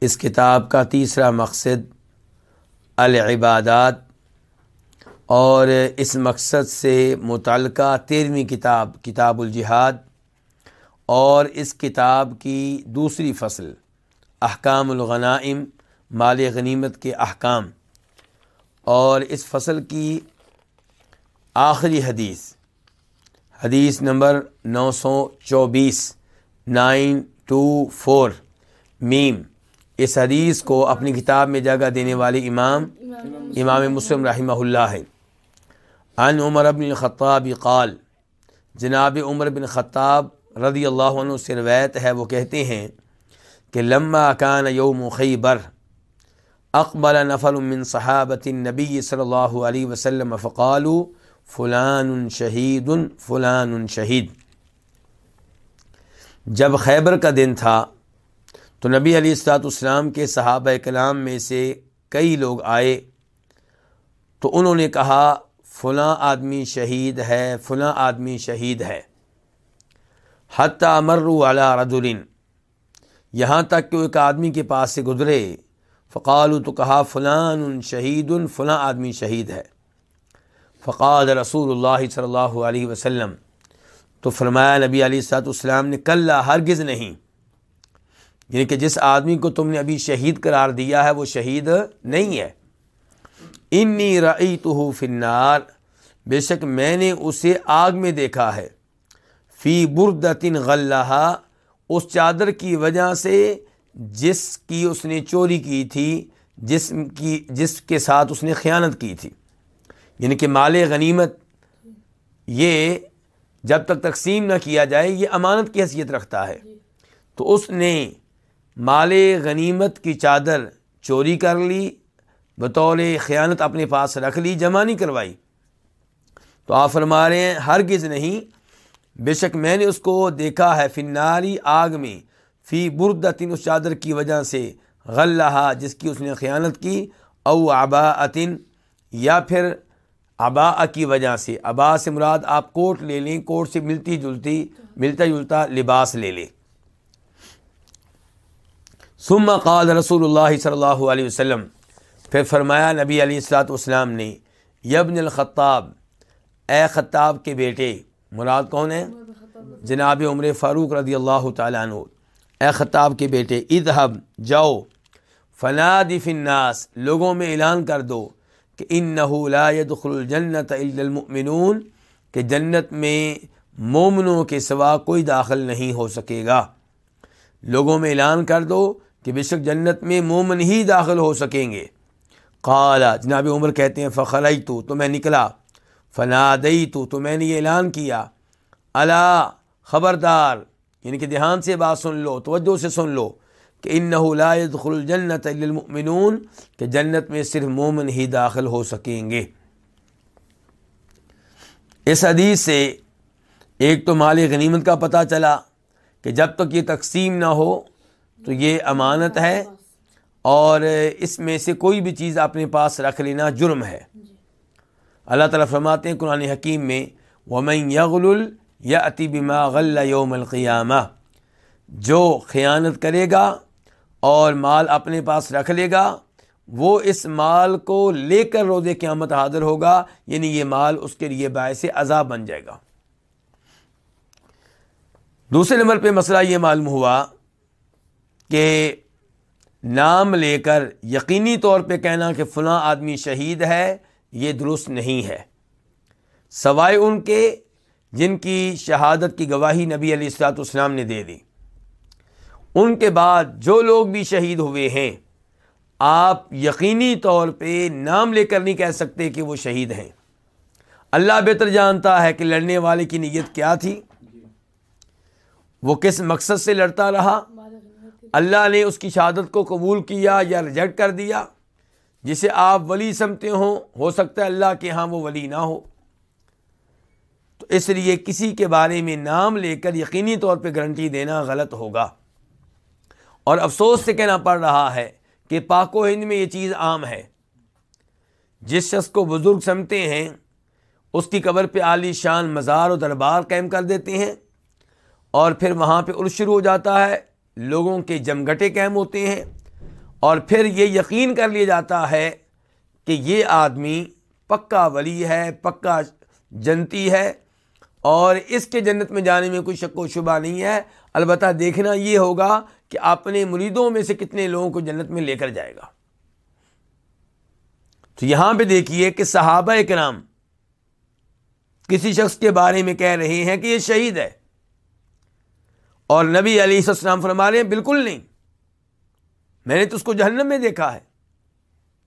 اس کتاب کا تیسرا مقصد العبادات اور اس مقصد سے متعلقہ تیرہویں کتاب کتاب الجہاد، اور اس کتاب کی دوسری فصل، احکام الغنائم، مال غنیمت کے احکام۔ اور اس فصل کی آخری حدیث حدیث نمبر نو سو چوبیس، نائن ٹو فور، میم۔ اس حدیث کو اپنی کتاب میں جگہ دینے والے امام امام مسلم رحمہ اللہ ہے ان عمر بن الخطاب قال، جناب عمر بن خطاب رضی اللہ عنہ سے روایت ہے، وہ کہتے ہیں کہ لما کان یوم خیبر اقبل نفر من صحابت النبی صلی اللہ علیہ وسلم فقالوا فلان شہید فلان شہید۔ جب خیبر کا دن تھا تو نبی علی السلاط اسلام کے صحابہ کلام میں سے کئی لوگ آئے تو انہوں نے کہا، فلاں آدمی شہید ہے، فلاں آدمی شہید ہے۔ حتیٰ مرو علی رجلن، یہاں تک کہ وہ ایک آدمی کے پاس سے گزرے۔ فقالو تو کہا، فلان شہید، فلاں آدمی شہید ہے۔ فقاد رسول اللہ صلی اللہ علیہ وسلم، تو فرمایا، نبی علیہ السلاط اسلام نے کل ہرگز نہیں۔ یعنی کہ جس آدمی کو تم نے ابھی شہید قرار دیا ہے، وہ شہید نہیں ہے۔ انی رعی تو فنار بے شک میں نے اسے آگ میں دیکھا ہے۔ فی بردتن غلّہ اس چادر کی وجہ سے جس کی اس نے چوری کی تھی، جس کی، جس کے ساتھ اس نے خیانت کی تھی۔ یعنی کہ مال غنیمت، یہ جب تک تقسیم نہ کیا جائے، یہ امانت کی حیثیت رکھتا ہے۔ تو اس نے مال غنیمت کی چادر چوری کر لی، بطور خیانت اپنے پاس رکھ لی، جمع نہیں کروائی۔ تو آپ فرما رہے ہیں، ہرگز نہیں۔ بے شک میں نے اس کو دیکھا ہے فناری آگ میں۔ فی بردتن، اس چادر کی وجہ سے۔ غلّہ جس کی اس نے خیانت کی۔ او آبا یا پھر ابا کی وجہ سے۔ ابا سے مراد آپ کوٹ لے لیں، کوٹ سے ملتی جلتی، ملتا جلتا لباس لے لیں۔ ثم قال رسول اللہ صلی اللہ علیہ وسلم، پھر فرمایا، نبی علیہ السلاۃ والسلام نے یبن الخطاب، اے خطاب کے بیٹے، مراد کون ہے؟ جناب عمر فاروق رضی اللہ تعالیٰ عنہ، اے خطاب کے بیٹے، اذهب، جاؤ، فنادی فناس لوگوں میں اعلان کر دو کہ ان لا يدخل الجنت الا المؤمنون، کہ جنت میں مومنوں کے سوا کوئی داخل نہیں ہو سکے گا۔ لوگوں میں اعلان کر دو کہ بے شک جنت میں مومن ہی داخل ہو سکیں گے۔ قالا جناب عمر کہتے ہیں فخرئی تو تو میں نکلا۔ فنادئی تو تو میں نے یہ اعلان کیا۔ اللہ خبردار یعنی کہ دھیان سے بات سن لو، توجہ سے سن لو کہ ان لا يدخل الجنت للمؤمنون، کہ جنت میں صرف مومن ہی داخل ہو سکیں گے۔ اس حدیث سے ایک تو مال غنیمت کا پتہ چلا کہ جب تک یہ تقسیم نہ ہو تو یہ امانت ہے اور اس میں سے کوئی بھی چیز اپنے پاس رکھ لینا جرم ہے۔ اللہ تعالیٰ فرماتے ہیں قرآن حکیم میں، ومن یغل یا عطی بما غل یوم القیامہ جو خیانت کرے گا اور مال اپنے پاس رکھ لے گا، وہ اس مال کو لے کر روز قیامت حاضر ہوگا یعنی یہ مال اس کے لیے باعث عذاب بن جائے گا۔ دوسرے نمبر پہ مسئلہ یہ معلوم ہوا کہ نام لے کر یقینی طور پہ کہنا کہ فلاں آدمی شہید ہے، یہ درست نہیں ہے۔ سوائے ان کے جن کی شہادت کی گواہی نبی علیہ السلاط اسلام نے دے دی۔ ان کے بعد جو لوگ بھی شہید ہوئے ہیں، آپ یقینی طور پہ نام لے کر نہیں کہہ سکتے کہ وہ شہید ہیں۔ اللہ بہتر جانتا ہے کہ لڑنے والے کی نیت کیا تھی۔ وہ کس مقصد سے لڑتا رہا؟ اللہ نے اس کی شہادت کو قبول کیا یا ریجیکٹ کر دیا؟ جسے آپ ولی سمتے ہوں، ہو سکتا ہے اللہ کے ہاں وہ ولی نہ ہو۔ تو اس لیے کسی کے بارے میں نام لے کر یقینی طور پہ گارنٹی دینا غلط ہوگا۔ اور افسوس سے کہنا پڑ رہا ہے کہ پاک و ہند میں یہ چیز عام ہے۔ جس شخص کو بزرگ سمتے ہیں، اس کی قبر پہ عالی شان مزار و دربار قائم کر دیتے ہیں اور پھر وہاں پہ عرس شروع ہو جاتا ہے۔ لوگوں کے جمگٹے قائم ہوتے ہیں اور پھر یہ یقین کر لیا جاتا ہے کہ یہ آدمی پکا ولی ہے، پکا جنتی ہے اور اس کے جنت میں جانے میں کوئی شک و شبہ نہیں ہے۔ البتہ دیکھنا یہ ہوگا کہ اپنے مریدوں میں سے کتنے لوگوں کو جنت میں لے کر جائے گا۔ تو یہاں پہ دیکھیے کہ صحابہ کرام کسی شخص کے بارے میں کہہ رہے ہیں کہ یہ شہید ہے۔ اور نبی علی السلام فرما رہے ہیں، بالکل نہیں۔ میں نے تو اس کو جہنم میں دیکھا ہے،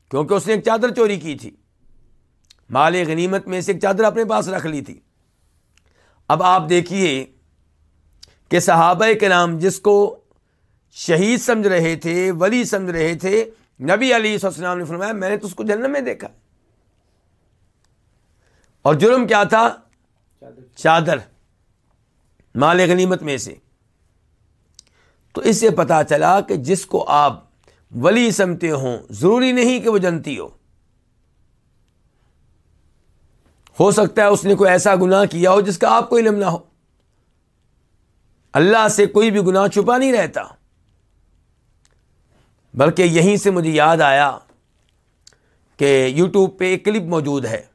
کیونکہ اس نے ایک چادر چوری کی تھی۔ مال غنیمت میں سے ایک چادر اپنے پاس رکھ لی تھی۔ اب آپ دیکھیے کہ صحابہ کے نام جس کو شہید سمجھ رہے تھے، ولی سمجھ رہے تھے، نبی علی السلام نے فرمایا، میں نے تو اس کو جنم میں دیکھا۔ اور جرم کیا تھا؟ چادر۔ مال غنیمت میں سے۔ تو اس سے پتا چلا کہ جس کو آپ ولی سمتے ہوں، ضروری نہیں کہ وہ جنتی ہو۔ ہو سکتا ہے اس نے کوئی ایسا گناہ کیا ہو جس کا آپ کو علم نہ ہو۔ اللہ سے کوئی بھی گناہ چھپا نہیں رہتا۔ بلکہ یہیں سے مجھے یاد آیا کہ یوٹیوب پہ ایک کلپ موجود ہے۔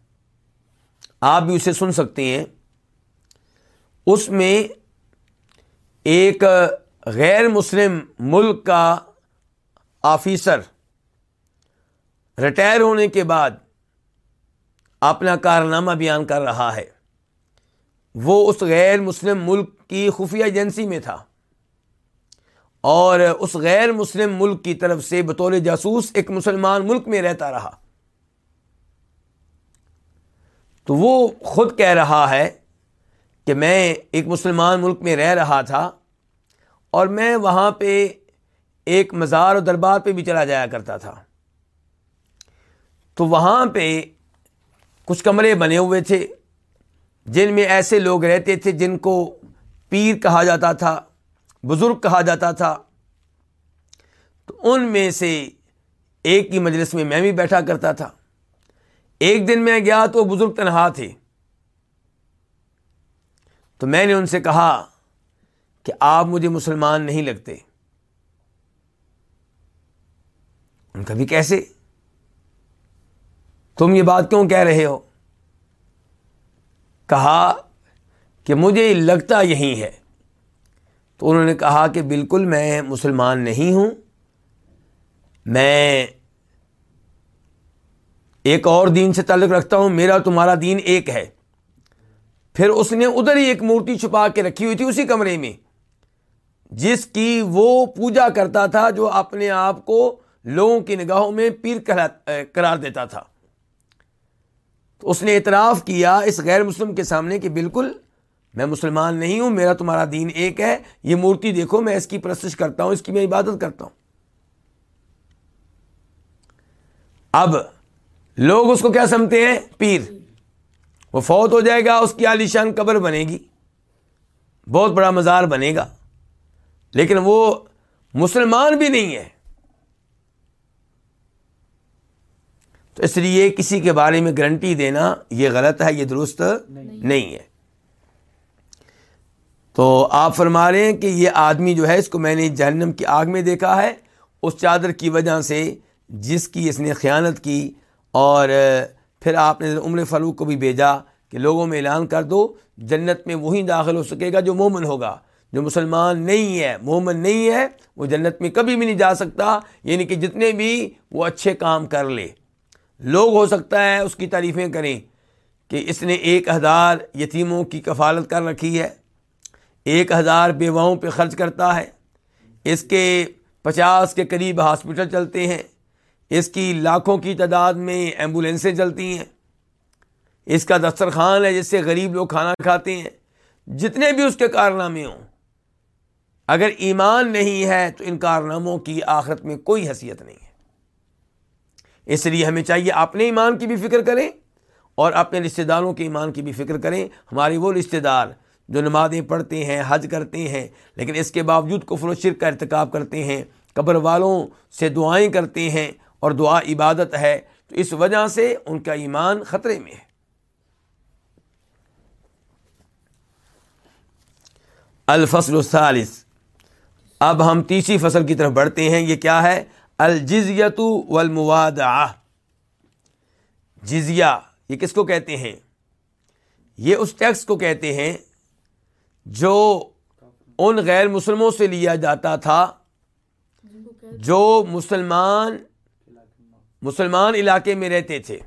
آپ بھی اسے سن سکتے ہیں۔ اس میں ایک غیر مسلم ملک کا آفیسر ریٹائر ہونے کے بعد اپنا کارنامہ بیان کر رہا ہے۔ وہ اس غیر مسلم ملک کی خفیہ ایجنسی میں تھا۔ اور اس غیر مسلم ملک کی طرف سے بطور جاسوس ایک مسلمان ملک میں رہتا رہا۔ تو وہ خود کہہ رہا ہے کہ میں ایک مسلمان ملک میں رہ رہا تھا۔ اور میں وہاں پہ ایک مزار و دربار پہ بھی چلا جایا کرتا تھا۔ تو وہاں پہ کچھ کمرے بنے ہوئے تھے، جن میں ایسے لوگ رہتے تھے جن کو پیر کہا جاتا تھا، بزرگ کہا جاتا تھا۔ تو ان میں سے ایک کی مجلس میں میں بھی بیٹھا کرتا تھا۔ ایک دن میں گیا تو بزرگ تنہا تھے۔ تو میں نے ان سے کہا کہ آپ مجھے مسلمان نہیں لگتے۔ ان کا بھی کیسے؟ تم یہ بات کیوں کہہ رہے ہو؟ کہا کہ مجھے لگتا یہی ہے۔ تو انہوں نے کہا کہ بالکل میں مسلمان نہیں ہوں۔ میں ایک اور دین سے تعلق رکھتا ہوں۔ میرا تمہارا دین ایک ہے۔ پھر اس نے ادھر ہی ایک مورتی چھپا کے رکھی ہوئی تھی اسی کمرے میں۔ جس کی وہ پوجا کرتا تھا جو اپنے آپ کو لوگوں کی نگاہوں میں پیر قرار دیتا تھا۔ تو اس نے اعتراف کیا اس غیر مسلم کے سامنے کہ بالکل میں مسلمان نہیں ہوں، میرا تمہارا دین ایک ہے، یہ مورتی دیکھو، میں اس کی پرستش کرتا ہوں، اس کی میں عبادت کرتا ہوں۔ اب لوگ اس کو کیا سمتے ہیں؟ پیر۔ وہ فوت ہو جائے گا، اس کی عالیشان قبر بنے گی، بہت بڑا مزار بنے گا۔ لیکن وہ مسلمان بھی نہیں ہے۔ تو اس لیے کسی کے بارے میں گارنٹی دینا یہ غلط ہے، یہ درست نہیں ہے۔ تو آپ فرما رہے ہیں کہ یہ آدمی جو ہے، اس کو میں نے جہنم کی آگ میں دیکھا ہے۔ اس چادر کی وجہ سے جس کی اس نے خیانت کی اور پھر آپ نے عمر فاروق کو بھی بھیجا کہ لوگوں میں اعلان کر دو، جنت میں وہی داخل ہو سکے گا جو مومن ہوگا۔ جو مسلمان نہیں ہے، مومن نہیں ہے، وہ جنت میں کبھی بھی نہیں جا سکتا یعنی کہ جتنے بھی وہ اچھے کام کر لے۔ لوگ ہو سکتا ہے اس کی تعریفیں کریں کہ اس نے ایک ہزار یتیموں کی کفالت کر رکھی ہے، ایک ہزار بیواؤں پہ خرچ کرتا ہے، اس کے پچاس کے قریب ہاسپٹل چلتے ہیں، اس کی لاکھوں کی تعداد میں ایمبولینسیں چلتی ہیں۔ اس کا دسترخوان ہے جس سے غریب لوگ کھانا کھاتے ہیں۔ جتنے بھی اس کے کارنامے ہوں اگر ایمان نہیں ہے تو ان کارناموں کی آخرت میں کوئی حیثیت نہیں ہے۔ اس لیے ہمیں چاہیے اپنے ایمان کی بھی فکر کریں اور اپنے رشتہ داروں کے ایمان کی بھی فکر کریں۔ ہمارے وہ رشتہ دار جو نمازیں پڑھتے ہیں، حج کرتے ہیں، لیکن اس کے باوجود کفر و شرک کا ارتکاب کرتے ہیں، قبر والوں سے دعائیں کرتے ہیں اور دعا عبادت ہے، تو اس وجہ سے ان کا ایمان خطرے میں ہے۔ الفصل الثالث۔ اب ہم تیسری فصل کی طرف بڑھتے ہیں، یہ کیا ہے؟ الجزیت والمواد جزیہ، یہ کس کو کہتے ہیں؟ یہ اس ٹیکس کو کہتے ہیں جو ان غیر مسلموں سے لیا جاتا تھا، جو مسلمان مسلمان علاقے میں رہتے تھے۔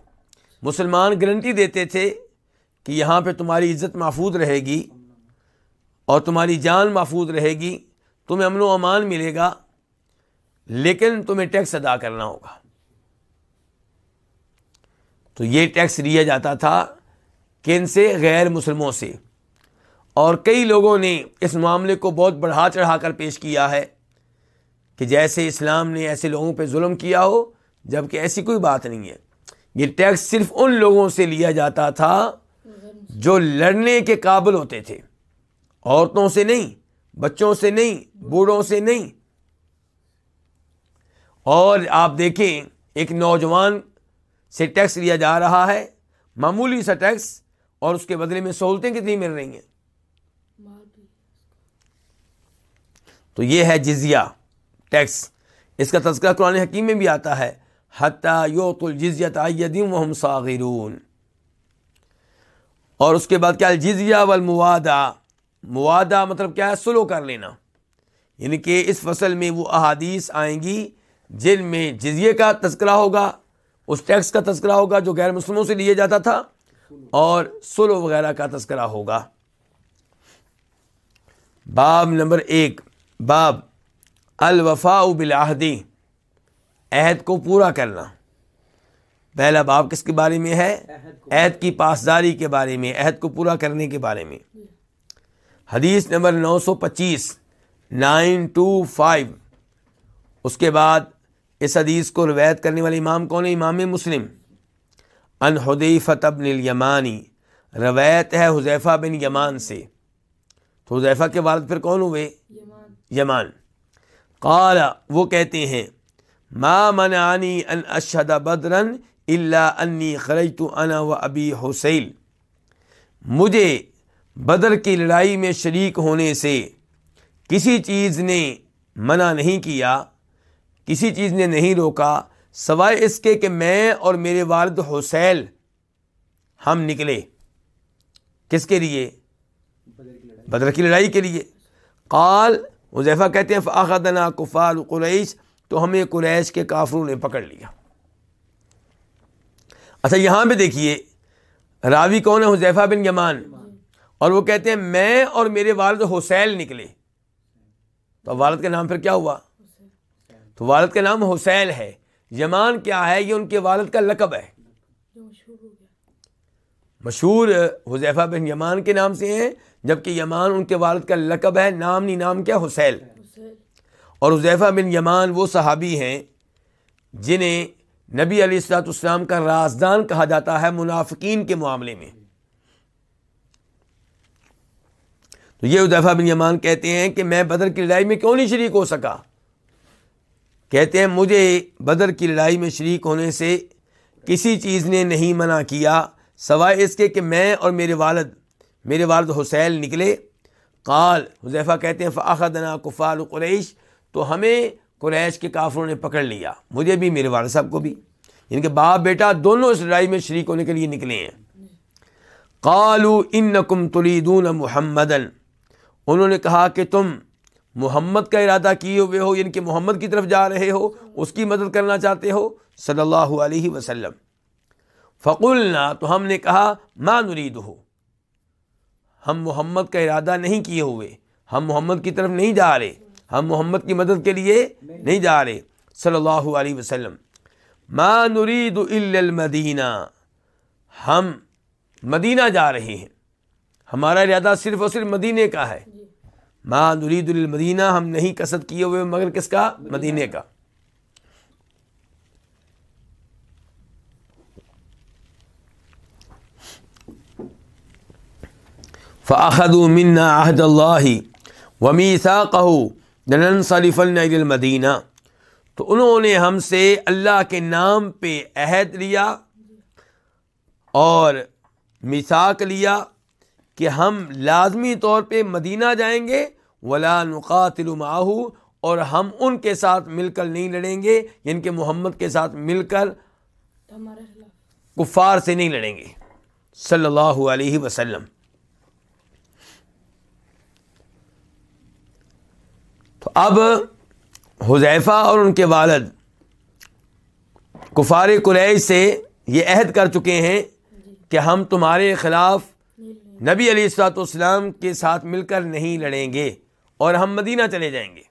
مسلمان گارنٹی دیتے تھے کہ یہاں پہ تمہاری عزت محفوظ رہے گی اور تمہاری جان محفوظ رہے گی۔ تمہیں امن و امان ملے گا، لیکن تمہیں ٹیکس ادا کرنا ہوگا۔ تو یہ ٹیکس لیا جاتا تھا کن سے غیر مسلموں سے۔ اور کئی لوگوں نے اس معاملے کو بہت بڑھا چڑھا کر پیش کیا ہے کہ جیسے اسلام نے ایسے لوگوں پہ ظلم کیا ہو جبکہ ایسی کوئی بات نہیں ہے۔ یہ ٹیکس صرف ان لوگوں سے لیا جاتا تھا جو لڑنے کے قابل ہوتے تھے، عورتوں سے نہیں۔ بچوں سے نہیں، بوڑھوں سے نہیں۔ اور آپ دیکھیں، ایک نوجوان سے ٹیکس لیا جا رہا ہے، معمولی سا ٹیکس، اور اس کے بدلے میں سہولتیں کتنی مل رہی ہیں۔ تو یہ ہے جزیہ، ٹیکس۔ اس کا تذکرہ قرآن حکیم میں بھی آتا ہے، حتیٰ یوت الجزیت وہم صاغرون۔ اور اس کے بعد کیا جزیہ والموادہ موادہ مطلب کیا ہے؟ سلو کر لینا۔ یعنی کہ اس فصل میں وہ احادیث آئیں گی جن میں جزیے کا تذکرہ ہوگا اس ٹیکس کا تذکرہ ہوگا جو غیر مسلموں سے لیے جاتا تھا اور سلو وغیرہ کا تذکرہ ہوگا۔ باب نمبر ایک باب الوفا بالعہدی عہد کو پورا کرنا۔ پہلا باب کس کے بارے میں ہے؟ عہد کی پاسداری کے بارے میں عہد کو پورا کرنے کے بارے میں۔ حدیث نمبر نو سو پچیس، نائن ٹو فائیو۔ اس کے بعد اس حدیث کو روایت کرنے والے امام کون ہے؟ امام مسلم۔ ان حدیفت ابن الیمانی، روایت ہے حذیفہ بن یمان سے۔ تو حذیفہ کے والد پھر کون ہوئے؟ یمان۔ قال، وہ کہتے ہیں، ما منعنی ان اشہد بدرن اللہ انی خرجت انا و ابی حسین۔ مجھے بدر کی لڑائی میں شریک ہونے سے کسی چیز نے منع نہیں کیا، کسی چیز نے نہیں روکا، سوائے اس کے کہ میں اور میرے والد حسین ہم نکلے۔ کس کے لیے؟ بدر کی لڑائی کے لیے۔ قال، حذیفہ کہتے ہیں فاخدنا کفار قریش، تو ہمیں قریش کے کافروں نے پکڑ لیا۔ اچھا یہاں پہ دیکھیے، راوی کون ہے؟ حذیفہ بن یمان۔ اور وہ کہتے ہیں میں اور میرے والد حسین نکلے۔ تو والد کا نام پھر کیا ہوا؟ تو والد کا نام حسین ہے۔ یمان کیا ہے؟ یہ ان کے والد کا لقب ہے۔ مشہور حذیفہ بن یمان کے نام سے ہیں جبکہ یمان ان کے والد کا لقب ہے۔ نام نہیں نام کیا؟ حسین۔ اور حذیفہ بن یمان وہ صحابی ہیں جنہیں نبی علیہ السلاط اسلام کا رازدان کہا جاتا ہے منافقین کے معاملے میں۔ تو یہ حذیفہ بن یمان کہتے ہیں کہ میں بدر کی لڑائی میں کیوں نہیں شریک ہو سکا؟ کہتے ہیں مجھے بدر کی لڑائی میں شریک ہونے سے کسی چیز نے نہیں منع کیا، سوائے اس کے کہ میں اور میرے والد میرے والد حسین نکلے۔ قال، حذیفہ کہتے ہیں فاخدنا کفار قریش، تو ہمیں قریش کے کافروں نے پکڑ لیا۔ مجھے بھی، میرے والد صاحب کو بھی۔ یعنی ان کے باپ بیٹا دونوں اس لڑائی میں شریک ہونے کے لیے نکلے ہیں۔ قالو انکم تریدون محمدن انہوں نے کہا کہ تم محمد کا ارادہ کیے ہوئے ہو یعنی کہ محمد کی طرف جا رہے ہو، اس کی مدد کرنا چاہتے ہو، صلی اللہ علیہ وسلم۔ فقلنا، تو ہم نے کہا، ما نرید ہو ہم محمد کا ارادہ نہیں کیے ہوئے، ہم محمد کی طرف نہیں جا رہے، ہم محمد کی مدد کے لیے نہیں جا رہے، صلی اللہ علیہ وسلم۔ ما نرید الا المدینہ۔ ہم مدینہ جا رہے ہیں۔ ہمارا ارادہ صرف اور صرف مدینے کا ہے۔ ما نرید المدینہ ہم نہیں قصد کیے ہوئے مگر کس کا؟ مدینے کا۔ فاخذوا منا عهد الله وميثاقه لننصرفن الى المدینہ تو انہوں نے ہم سے اللہ کے نام پہ عہد لیا اور میثاق لیا کہ ہم لازمی طور پہ مدینہ جائیں گے۔ ولا نقاتل معه اور ہم ان کے ساتھ مل کر نہیں لڑیں گے یعنی کہ محمد کے ساتھ مل کر کفار سے نہیں لڑیں گے۔ صلی اللہ علیہ وسلم۔ تو اب حذیفہ اور ان کے والد کفار قریش سے یہ عہد کر چکے ہیں کہ ہم تمہارے خلاف نبی علی السلاۃ والسلام کے ساتھ مل کر نہیں لڑیں گے۔ اور ہم مدینہ چلے جائیں گے۔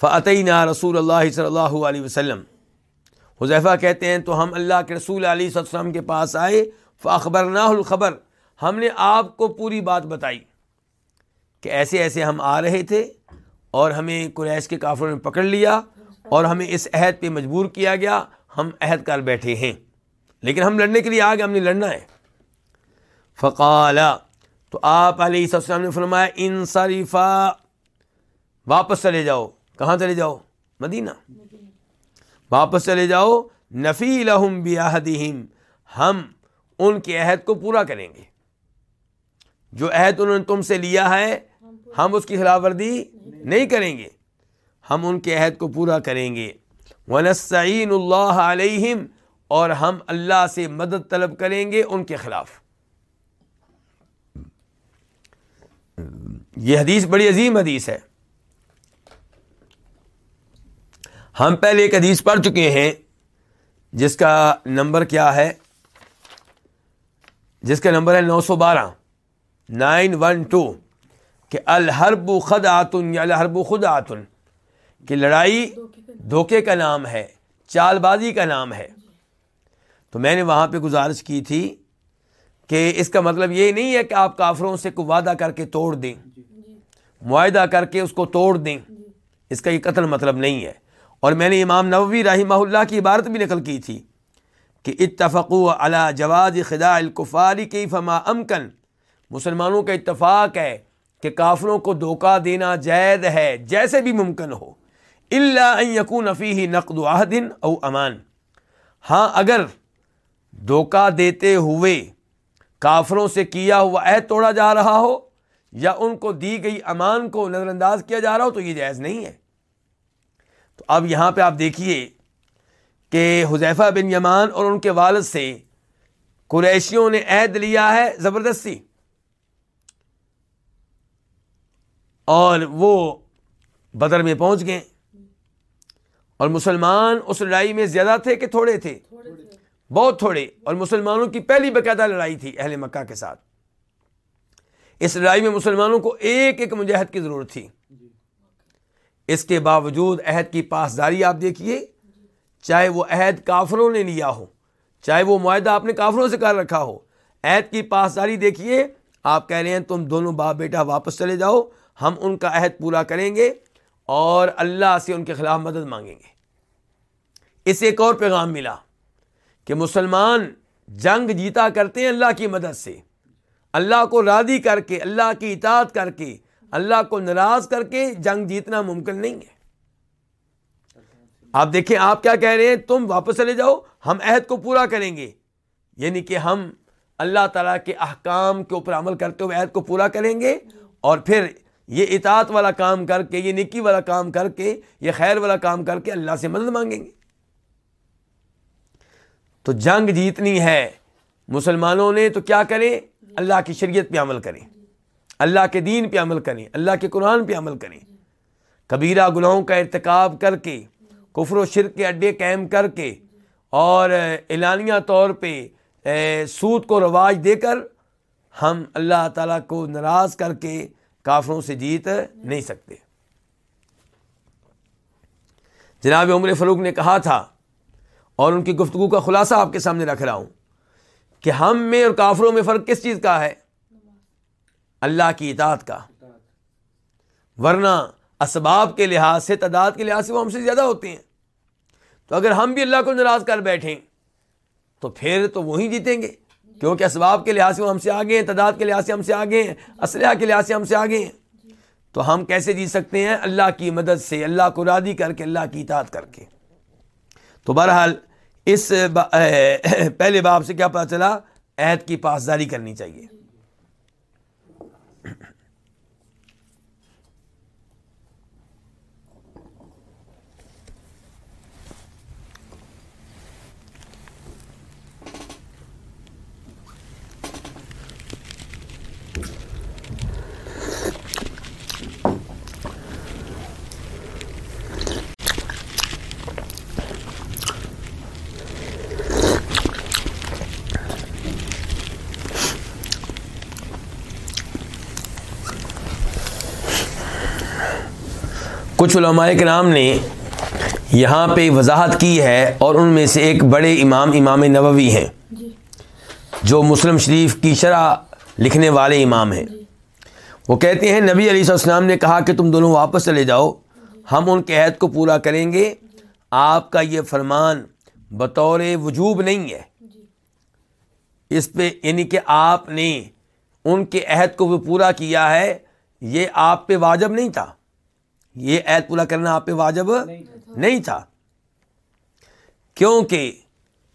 فعطینہ رسول اللہ صلی اللہ علیہ وسلم۔ حذیفہ کہتے ہیں، تو ہم اللہ کے رسول علیہ وسلم کے پاس آئے فاخبر الخبر۔ ہم نے آپ کو پوری بات بتائی کہ ایسے ایسے ہم آ رہے تھے اور ہمیں قریش کے کافروں نے پکڑ لیا اور ہمیں اس عہد پہ مجبور کیا گیا۔ ہم عہد کر بیٹھے ہیں، لیکن ہم لڑنے کے لیے آگے ہم نے لڑنا ہے۔ فقالا تو آپ علیہ السلام نے فرمایا، ان صریفہ واپس چلے جاؤ۔ کہاں چلے جاؤ؟ مدینہ۔ واپس چلے جاؤ۔ نفی لہم بیاہدہم۔ ہم ان کے عہد کو پورا کریں گے۔ جو عہد انہوں نے تم سے لیا ہے، ہم اس کی خلاف ورزی نہیں کریں گے۔ ہم ان کے عہد کو پورا کریں گے۔ ونسعین اللہ علیہم اور ہم اللہ سے مدد طلب کریں گے ان کے خلاف۔ یہ حدیث بڑی عظیم حدیث ہے۔ ہم پہلے ایک حدیث پڑھ چکے ہیں، جس کا نمبر کیا ہے؟ جس کا نمبر ہے نو سو بارہ۔ Nine one two. کہ الحرب خد آتن یا الحرب خود آتن کہ لڑائی دھوکے کا نام ہے، چال بازی کا نام ہے۔ تو میں نے وہاں پہ گزارش کی تھی کہ اس کا مطلب یہ نہیں ہے کہ آپ کافروں سے کو وعدہ کر کے توڑ دیں۔ معاہدہ کر کے اس کو توڑ دیں۔ اس کا یہ قتل مطلب نہیں ہے۔ اور میں نے امام نووی رحمہ اللہ کی عبارت بھی نقل کی تھی کہ اتفقو علی جواز خدا الکفاری کی فما امکن۔ مسلمانوں کا اتفاق ہے کہ کافروں کو دھوکہ دینا جید ہے، جیسے بھی ممکن ہو۔ اللہ یقون فی نقد واحدن او امان۔ ہاں اگر دھوکہ دیتے ہوئے کافروں سے کیا ہوا عہد توڑا جا رہا ہو یا ان کو دی گئی امان کو نظر انداز کیا جا رہا ہو تو یہ جائز نہیں ہے۔ تو اب یہاں پہ آپ دیکھیے کہ حذیفہ بن یمان اور ان کے والد سے قریشیوں نے عہد لیا ہے زبردستی۔ اور وہ بدر میں پہنچ گئے۔ اور مسلمان اس لڑائی میں زیادہ تھے کہ تھوڑے تھے؟ بہت تھوڑے اور مسلمانوں کی پہلی باقاعدہ لڑائی تھی اہل مکہ کے ساتھ۔ اس لڑائی میں مسلمانوں کو ایک ایک مجاہد کی ضرورت تھی۔ اس کے باوجود عہد کی پاسداری آپ دیکھیے، چاہے وہ عہد کافروں نے لیا ہو، چاہے وہ معاہدہ آپ نے کافروں سے کر رکھا ہو، عہد کی پاسداری دیکھیے، آپ کہہ رہے ہیں تم دونوں باپ بیٹا واپس چلے جاؤ، ہم ان کا عہد پورا کریں گے اور اللہ سے ان کے خلاف مدد مانگیں گے۔ اس ایک اور پیغام ملا۔ کہ مسلمان جنگ جیتا کرتے ہیں اللہ کی مدد سے۔ اللہ کو رادی کر کے، اللہ کی اطاعت کر کے، اللہ کو ناراض کر کے جنگ جیتنا ممکن نہیں ہے۔ آپ دیکھیں، آپ کیا کہہ رہے ہیں؟ تم واپس چلے جاؤ، ہم عہد کو پورا کریں گے۔ یعنی کہ ہم اللہ تعالیٰ کے احکام کے اوپر عمل کرتے ہوئے عہد کو پورا کریں گے اور پھر یہ اطاعت والا کام کر کے، یہ نکی والا کام کر کے، یہ خیر والا کام کر کے اللہ سے مدد مانگیں گے۔ تو جنگ جیتنی ہے۔ مسلمانوں نے تو کیا کریں؟ اللہ کی شریعت پہ عمل کریں۔ اللہ کے دین پہ عمل کریں۔ اللہ کے قرآن پہ عمل کریں۔ کبیرہ گناہوں کا ارتکاب کر کے، کفر و شرک کے اڈے قائم کر کے اور اعلانیہ طور پہ سود کو رواج دے کر ہم اللہ تعالیٰ کو ناراض کر کے کافروں سے جیت نہیں سکتے۔ جناب عمر فروغ نے کہا تھا اور ان کی گفتگو کا خلاصہ آپ کے سامنے رکھ رہا ہوں کہ ہم میں اور کافروں میں فرق کس چیز کا ہے؟ اللہ کی اطاعت کا۔ ورنہ اسباب کے لحاظ سے، تعداد کے لحاظ سے وہ ہم سے زیادہ ہوتے ہیں۔ تو اگر ہم بھی اللہ کو ناراض کر بیٹھیں، تو پھر تو وہی جیتیں گے۔ کیونکہ اسباب کے لحاظ سے وہ ہم سے آگے ہیں، تعداد کے لحاظ سے ہم سے آگے ہیں، اسلحہ کے لحاظ سے ہم سے آگے ہیں۔ تو ہم کیسے جیت سکتے ہیں؟ اللہ کی مدد سے، اللہ کو رادی کر کے، اللہ کی اطاعت کر کے۔ تو بہرحال اس پہلے باب سے کیا پتا چلا؟ عہد کی پاسداری کرنی چاہیے۔ کچھ علماء کے نام نے یہاں پہ وضاحت کی ہے اور ان میں سے ایک بڑے امام امام نبوی ہیں جی۔ جو مسلم شریف کی شرح لکھنے والے امام ہیں جی۔ وہ کہتے ہیں نبی علیہ السلام نے کہا کہ تم دونوں واپس چلے جاؤ ہم ان کے عہد کو پورا کریں گے آپ کا یہ فرمان بطور وجوب نہیں ہے جی۔ اس پہ یعنی کہ آپ نے ان کے عہد کو بھی پورا کیا ہے یہ آپ پہ واجب نہیں تھا یہ عید پورا کرنا آپ پہ واجب نہیں تھا۔ کیونکہ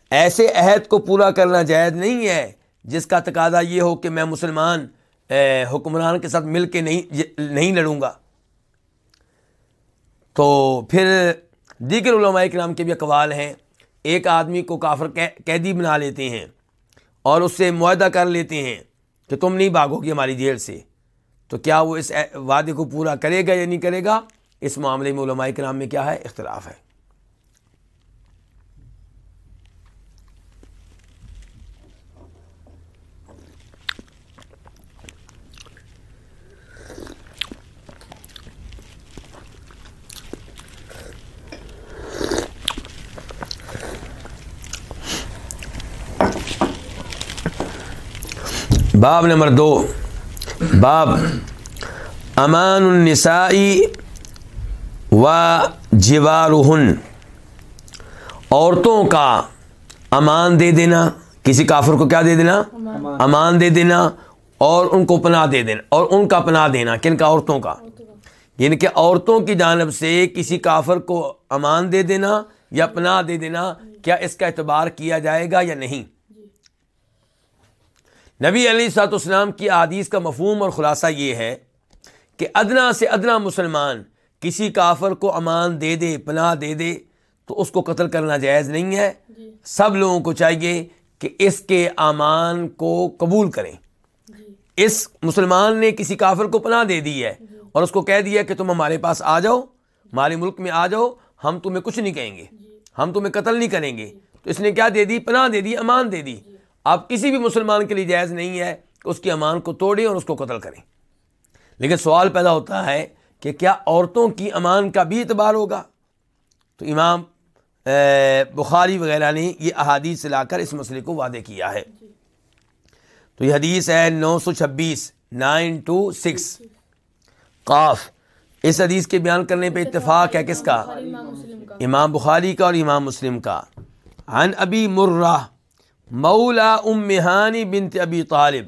ایسے عہد کو پورا کرنا جائز نہیں ہے، جس کا تقاضا یہ ہو کہ میں مسلمان حکمران کے ساتھ مل کے نہیں نہیں لڑوں گا۔ تو پھر دیگر علماء کرام کے بھی اقوال ہیں۔ ایک آدمی کو کافر قیدی بنا لیتے ہیں اور اس سے معاہدہ کر لیتے ہیں کہ تم نہیں بھاگو گی ہماری جیل سے۔ تو کیا وہ اس وعدے کو پورا کرے گا یا نہیں کرے گا؟ اس معاملے میں علماء کرام میں کیا ہے؟ اختلاف ہے۔ باب نمبر دو۔ باب امان النسائی و جوارہن۔ عورتوں کا امان دے دینا کسی کافر کو کیا دے دینا؟ امان۔ دے دینا اور ان کو پناہ دے دینا اور ان کا پناہ دینا کن کا؟ عورتوں کا۔ یعنی کہ عورتوں کی جانب سے کسی کافر کو امان دے دینا یا پناہ دے دینا کیا اس کا اعتبار کیا جائے گا یا نہیں؟ نبی علی سات اسلام کی عادیث کا مفہوم اور خلاصہ یہ ہے کہ ادنا سے ادنا مسلمان کسی کافر کو امان دے دے پناہ دے دے تو اس کو قتل کرنا جائز نہیں ہے۔ جی۔ سب لوگوں کو چاہیے کہ اس کے امان کو قبول کریں۔ جی۔ اس مسلمان نے کسی کافر کو پناہ دے دی ہے جی۔ اور اس کو کہہ دیا کہ تم ہمارے پاس آ جاؤ ہمارے ملک میں آ جاؤ ہم تمہیں کچھ نہیں کہیں گے۔ ہم تمہیں قتل نہیں کریں گے۔ تو اس نے کیا دے دی؟ پناہ دے دی امان دے دی۔ آپ کسی بھی مسلمان کے لیے جائز نہیں ہے کہ اس کی امان کو توڑیں اور اس کو قتل کریں۔ لیکن سوال پیدا ہوتا ہے کہ کیا عورتوں کی امان کا بھی اعتبار ہوگا؟ تو امام بخاری وغیرہ نے یہ احادیث لا کر اس مسئلے کو وعدے کیا ہے۔ تو یہ حدیث ہے نو سو چھبیس نائن ٹو سکس۔ قاف اس حدیث کے بیان کرنے پہ اتفاق ہے کس کا۔ امام بخاری کا اور امام مسلم کا۔ عن ابی مرہ مولا امہانی بنت ابی طالب۔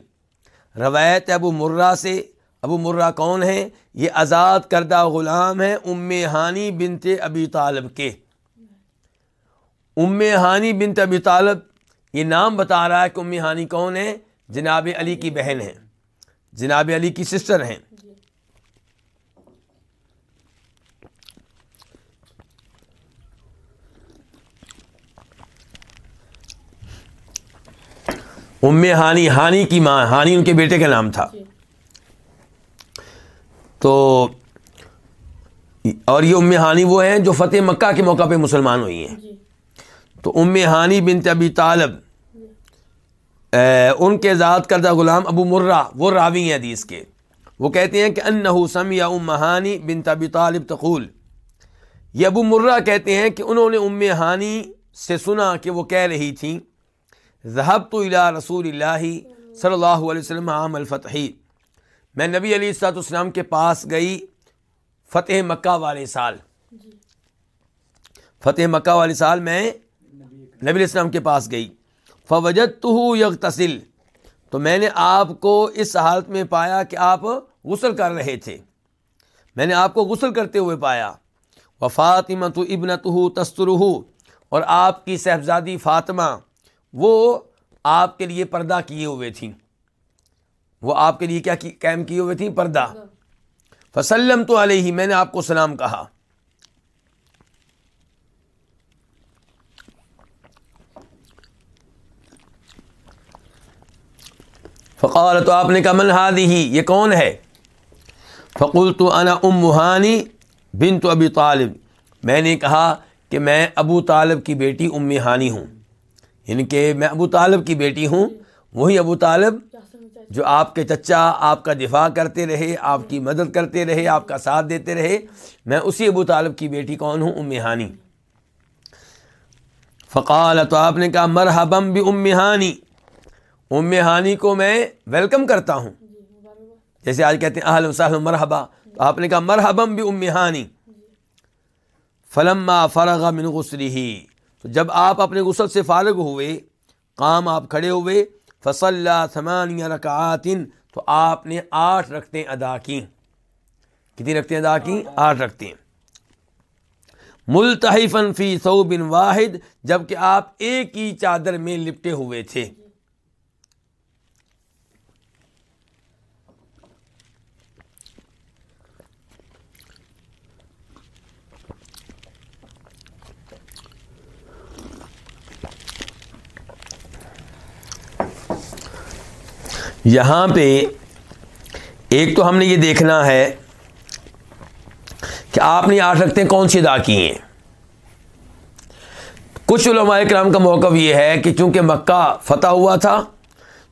روایت ابو مرہ سے۔ ابو مرہ کون ہیں؟ یہ آزاد کردہ غلام ہیں ام ہانی بنت ابی طالب کے۔ ام ہانی بنت ابی طالب، یہ نام بتا رہا ہے کہ ام ہانی کون ہے جناب علی کی بہن ہیں۔ جناب علی کی سسٹر ہیں۔ ام ہانی ہانی کی ماں ہانی ان کے بیٹے کا نام تھا۔ تو اور یہ ام ہانی وہ ہیں جو فتح مکہ کے موقع پہ مسلمان ہوئی ہیں۔ تو ام ہانی بنت ابی طالب ان کے ذات کردہ غلام ابو مرہ وہ راوی ہیں حدیث کے۔ وہ کہتے ہیں کہ ان یا ام ہانی بنت ابی طالب تقول۔ یہ ابو مرہ کہتے ہیں کہ انہوں نے ام ہانی سے سنا کہ وہ کہہ رہی تھیں۔ ذہب تو الا رسول اللہ صلی اللہ علیہ وسلم عام الفتحی میں نبی علی السلاط اسلام کے پاس گئی فتح مکہ والے سال. فتح مکہ والے سال میں نبی علیہ السلام کے پاس گئی. فوجت تو یغ تو میں نے آپ کو اس حالت میں پایا کہ آپ غسل کر رہے تھے. میں نے آپ کو غسل کرتے ہوئے پایا. و فاطمہ تو ابنت تستر اور آپ کی صاحبزادی فاطمہ وہ آپ کے لیے پردہ کیے ہوئے تھیں۔ وہ آپ کے لیے کیا قائم کیے ہوئے تھیں؟ پردہ۔ فسلم تو علیہ میں نے آپ کو سلام کہا۔ فقال تو آپ نے کہا، من ہادی ہی یہ کون ہے؟ فقول تو انا ام بن تو ابی طالب۔ میں نے کہا کہ میں ابو طالب کی بیٹی ام ہانی ہوں۔ یعنی کہ میں ابو طالب کی بیٹی ہوں، وہی ابو طالب جو آپ کے چچا، آپ کا دفاع کرتے رہے، آپ کی مدد کرتے رہے، آپ کا ساتھ دیتے رہے۔ میں اسی ابو طالب کی بیٹی کون ہوں؟ ام ہانی۔ فقال تو آپ نے کہا مرحبم بھی ام ہانی۔ ام ہانی کو میں ویلکم کرتا ہوں۔ جیسے آج کہتے ہیں، اہل مرحبا۔ تو آپ نے کہا مرحبم بھی ام ہانی۔ فلما فرغ من غسلی تو جب آپ اپنے غسل سے فارغ ہوئے کام آپ کھڑے ہوئے فصل ثمانیہ رکعاتن تو آپ نے آٹھ رکھتے ادا کی کتنی رکھتے ادا کی آٹھ رکھتے ہیں ملتحفن فی سو بن واحد جبکہ آپ ایک ہی چادر میں لپٹے ہوئے تھے۔ یہاں پہ ایک تو ہم نے یہ دیکھنا ہے کہ آپ نے آٹھ رکھتے کون سی ادا کی ہیں۔ کچھ علماء کرام کا موقع یہ ہے کہ چونکہ مکہ فتح ہوا تھا،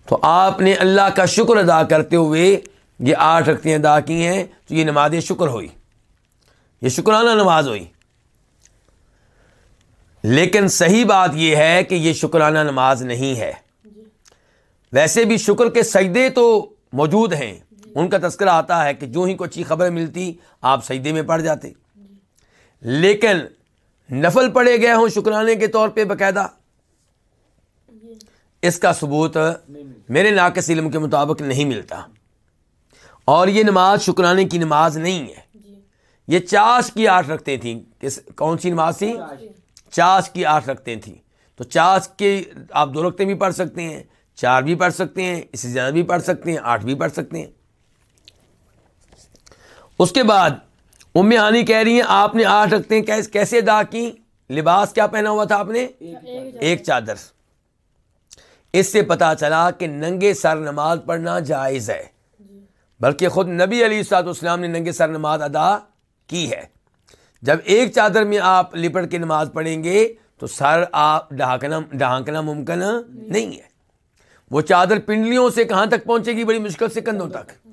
تو آپ نے اللہ کا شکر ادا کرتے ہوئے یہ آٹھ رکھتے ادا کی ہیں، تو یہ نماز شکر ہوئی۔ یہ شکرانہ نماز ہوئی۔ لیکن صحیح بات یہ ہے کہ یہ شکرانہ نماز نہیں ہے۔ ویسے بھی شکر کے سجدے تو موجود ہیں۔ ان کا تذکرہ آتا ہے کہ جو ہی کوئی اچھی خبر ملتی آپ سجدے میں پڑ جاتے۔ لیکن نفل پڑے گئے ہوں شکرانے کے طور پہ باقاعدہ۔ اس کا ثبوت میرے ناقص علم کے مطابق نہیں ملتا۔ اور یہ نماز شکرانے کی نماز نہیں ہے۔ یہ چاش کی آٹھ رکھتے تھیں۔ کون سی نماز تھی؟ چاش کی آٹھ رکھتے تھیں۔ تو چاش کے آپ دو رکھتے بھی پڑھ سکتے ہیں۔ چار بھی پڑھ سکتے ہیں، اس سے زیادہ بھی پڑھ سکتے ہیں، آٹھ بھی پڑھ سکتے ہیں۔ اس کے بعد، ام آنی کہہ رہی ہیں، آپ نے آٹھ رکھتے ہیں کیسے ادا کی؟ لباس کیا پہنا ہوا تھا آپ نے؟ ایک چادر۔ اس سے پتا چلا کہ ننگے سر نماز پڑھنا جائز ہے۔ بلکہ خود نبی علی سعد اسلام نے ننگے سر نماز ادا کی ہے۔ جب ایک چادر میں آپ لپٹ کے نماز پڑھیں گے تو سر آپ ڈھانکنا ڈھانکنا ممکن نہیں ہے۔ وہ چادر پنڈلیوں سے کہاں تک پہنچے گی؟ بڑی مشکل سے کندھوں تک۔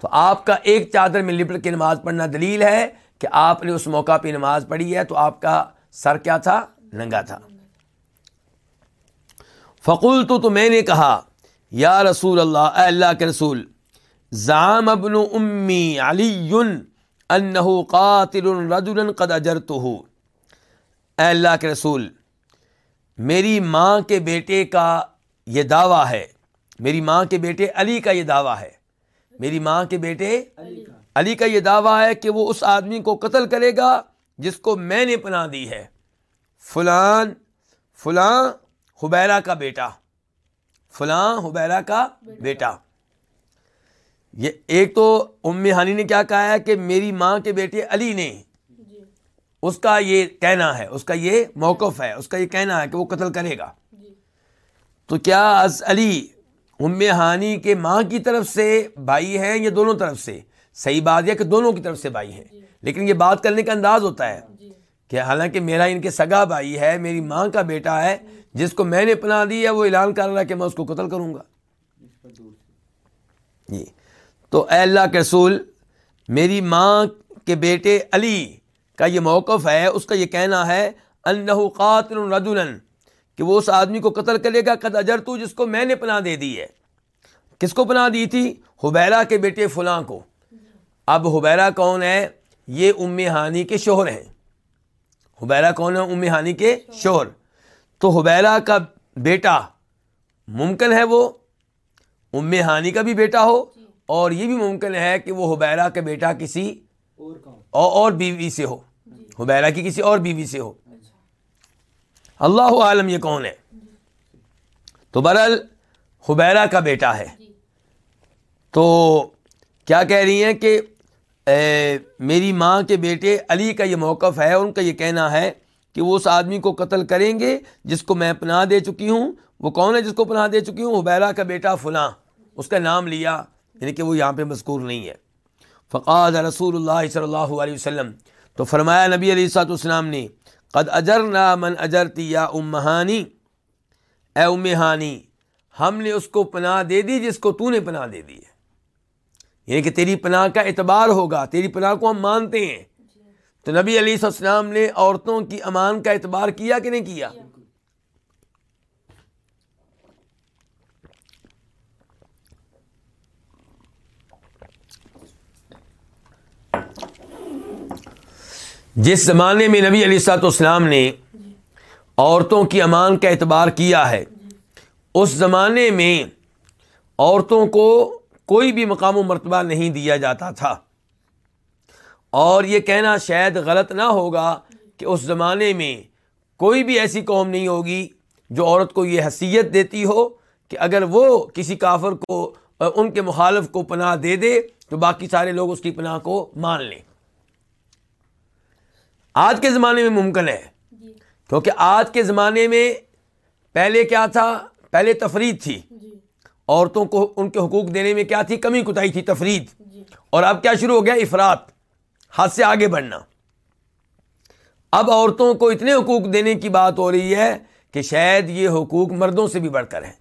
تو آپ کا ایک چادر میں لپٹ کے نماز پڑھنا دلیل ہے کہ آپ نے اس موقع پہ نماز پڑھی ہے، تو آپ کا سر کیا تھا؟ ننگا تھا۔ فقول تو تو میں نے کہا، یا رسول اللہ، اے اللہ کے رسول زام ابن امی علی انہو قاتل رجلا قد اجرتہو۔ اے اللہ کے رسول میری ماں کے بیٹے کا یہ دعویٰ ہے۔ میری ماں کے بیٹے علی کا یہ دعویٰ ہے۔ میری ماں کے بیٹے علی کا یہ دعویٰ ہے کہ وہ اس آدمی کو قتل کرے گا جس کو میں نے پناہ دی ہے۔ فلان فلاں حبیرہ کا بیٹا۔ فلاں حبیرہ کا بیٹا۔ یہ ایک تو ام ہانی نے کیا کہا ہے کہ میری ماں کے بیٹے علی نے اس کا یہ کہنا ہے اس کا یہ موقف ہے اس کا یہ کہنا ہے کہ وہ قتل کرے گا۔ تو کیا از علی ام ہانی کے ماں کی طرف سے بھائی ہیں یا دونوں طرف سے؟ صحیح بات ہے کہ دونوں کی طرف سے بھائی ہیں۔ لیکن یہ بات کرنے کا انداز ہوتا ہے کہ حالانکہ میرا ان کے سگا بھائی ہے میری ماں کا بیٹا ہے جس کو میں نے پناہ دی ہے وہ اعلان کر رہا ہے کہ میں اس کو قتل کروں گا۔ جی۔ تو اے اللہ کے رسول میری ماں کے بیٹے علی کا یہ موقف ہے، اس کا یہ کہنا ہے انہ قاتل رجلا، کہ وہ اس آدمی کو قتل کرے گا، قد اجر تو جس کو میں نے پناہ دے دی ہے۔ کس کو پناہ دی تھی؟ حبیرہ کے بیٹے فلاں کو۔ اب حبیرہ کون ہے؟ یہ ام ہانی کے شوہر ہیں۔ حبیرہ کون ہے؟ ام ہانی کے شوہر۔ تو حبیرہ کا بیٹا ممکن ہے وہ ام ہانی کا بھی بیٹا ہو، اور یہ بھی ممکن ہے کہ وہ حبیرہ کا بیٹا کسی اور بیوی سے ہو۔ حبیرہ کی کسی اور بیوی سے ہو۔ اللہ عالم یہ کون ہے؟ تو برل حبیرہ کا بیٹا ہے۔ تو کیا کہہ رہی ہیں کہ میری ماں کے بیٹے علی کا یہ موقف ہے ان کا یہ کہنا ہے کہ وہ اس آدمی کو قتل کریں گے جس کو میں پناہ دے چکی ہوں۔ وہ کون ہے جس کو پناہ دے چکی ہوں؟ حبیرہ کا بیٹا فلاں۔ اس کا نام لیا یعنی کہ وہ یہاں پہ مذکور نہیں ہے۔ فقاد رسول اللہ صلی اللہ علیہ وسلم، تو فرمایا نبی علیہ سات اسلام نے، قد اجر نا من اجرتی یا امہانی اے امہانی ہم نے اس کو پناہ دے دی جس کو تو نے پناہ دے دی ہے۔ یعنی کہ تیری پناہ کا اعتبار ہوگا، تیری پناہ کو ہم مانتے ہیں۔ تو نبی علیہ السلام نے عورتوں کی امان کا اعتبار کیا کہ نہیں کیا؟ جس زمانے میں نبی علیہ سات اسلام نے عورتوں کی امان کا اعتبار کیا ہے، اس زمانے میں عورتوں کو کوئی بھی مقام و مرتبہ نہیں دیا جاتا تھا۔ اور یہ کہنا شاید غلط نہ ہوگا کہ اس زمانے میں کوئی بھی ایسی قوم نہیں ہوگی جو عورت کو یہ حیثیت دیتی ہو کہ اگر وہ کسی کافر کو، ان کے مخالف کو پناہ دے دے تو باقی سارے لوگ اس کی پناہ کو مان لیں۔ آج کے زمانے میں ممکن ہے۔ جی۔ کیونکہ آج کے زمانے میں پہلے کیا تھا؟ پہلے تفرید تھی۔ جی۔ عورتوں کو ان کے حقوق دینے میں کیا تھی؟ کمی کتائی تھی تفرید۔ جی۔ اور اب کیا شروع ہو گیا؟ افراد۔ ہاتھ سے آگے بڑھنا۔ اب عورتوں کو اتنے حقوق دینے کی بات ہو رہی ہے کہ شاید یہ حقوق مردوں سے بھی بڑھ کر ہیں۔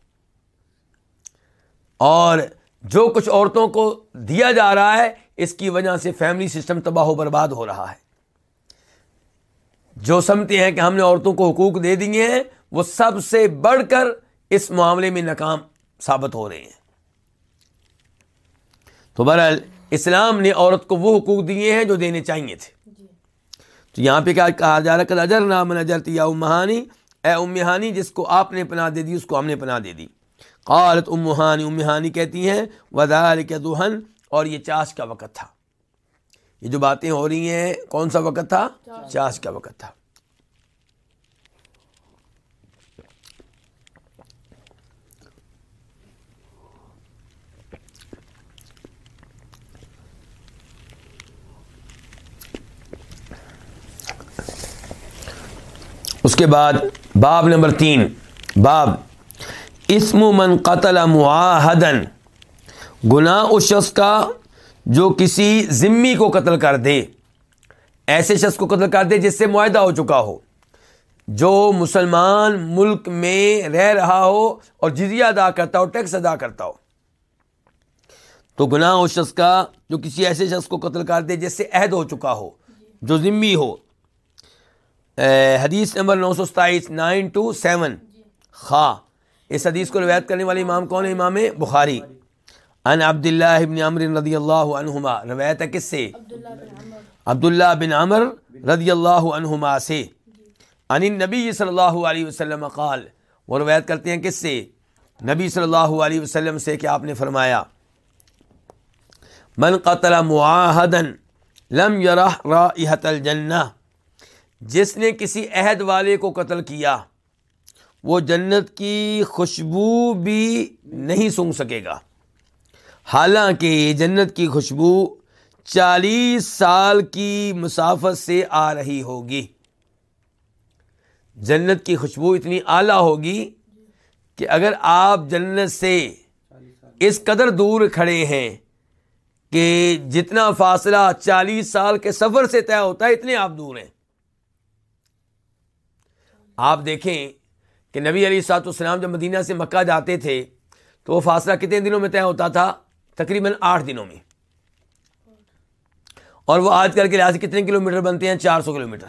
اور جو کچھ عورتوں کو دیا جا رہا ہے اس کی وجہ سے فیملی سسٹم تباہ و برباد ہو رہا ہے۔ جو سمتے ہیں کہ ہم نے عورتوں کو حقوق دے دیے ہیں وہ سب سے بڑھ کر اس معاملے میں ناکام ثابت ہو رہے ہیں۔ تو بہرحال اسلام نے عورت کو وہ حقوق دیے ہیں جو دینے چاہیے تھے۔ تو یہاں پہ کیا کہا جا رہا اجر نام اجرت یا امہانی اے امہانی جس کو آپ نے پناہ دے دی اس کو ہم نے پناہ دے دی۔ قالت امہانی امہانی کہتی ہیں وزار کے دہن اور یہ چاش کا وقت تھا۔ یہ جو باتیں ہو رہی ہیں کون سا وقت تھا؟ چاش کا وقت تھا۔ اس کے بعد باب نمبر تین۔ باب اسم من قتل معاہدن گناہ اس شخص کا جو کسی ذمی کو قتل کر دے، ایسے شخص کو قتل کر دے جس سے معاہدہ ہو چکا ہو، جو مسلمان ملک میں رہ رہا ہو اور جزیہ ادا کرتا ہو، ٹیکس ادا کرتا ہو۔ تو گناہ اس شخص کا جو کسی ایسے شخص کو قتل کر دے جس سے عہد ہو چکا ہو، جو ذمی ہو۔ حدیث نمبر نو سو ستائیس، نائن ٹو سیون۔ خواہ، اس حدیث کو روایت کرنے والے امام کون ہے؟ امام بخاری۔ ان عبد اللہ ابن عمر رضی اللہ عنہما، روایت ہے کس سے؟ عبداللہ بن عمر رضی اللہ عنہما سے۔ ان نبی صلی اللہ علیہ وسلم قال، وہ روایت کرتے ہیں کس سے؟ نبی صلی اللہ علیہ وسلم سے کہ آپ نے فرمایا، من قتل معاہدن لم یرح رائحت الجنہ جس نے کسی عہد والے کو قتل کیا، وہ جنت کی خوشبو بھی نہیں سونگ سکے گا۔ حالانکہ جنت کی خوشبو چالیس سال کی مسافت سے آ رہی ہوگی۔ جنت کی خوشبو اتنی اعلیٰ ہوگی کہ اگر آپ جنت سے اس قدر دور کھڑے ہیں کہ جتنا فاصلہ چالیس سال کے سفر سے طے ہوتا ہے، اتنے آپ دور ہیں۔ آپ دیکھیں کہ نبی علی سات السلام جب مدینہ سے مکہ جاتے تھے تو وہ فاصلہ کتنے دنوں میں طے ہوتا تھا؟ تقریباً آٹھ دنوں میں۔ اور وہ آج کل کے لحاظ سے کتنے کلو میٹر بنتے ہیں؟ چار سو کلو میٹر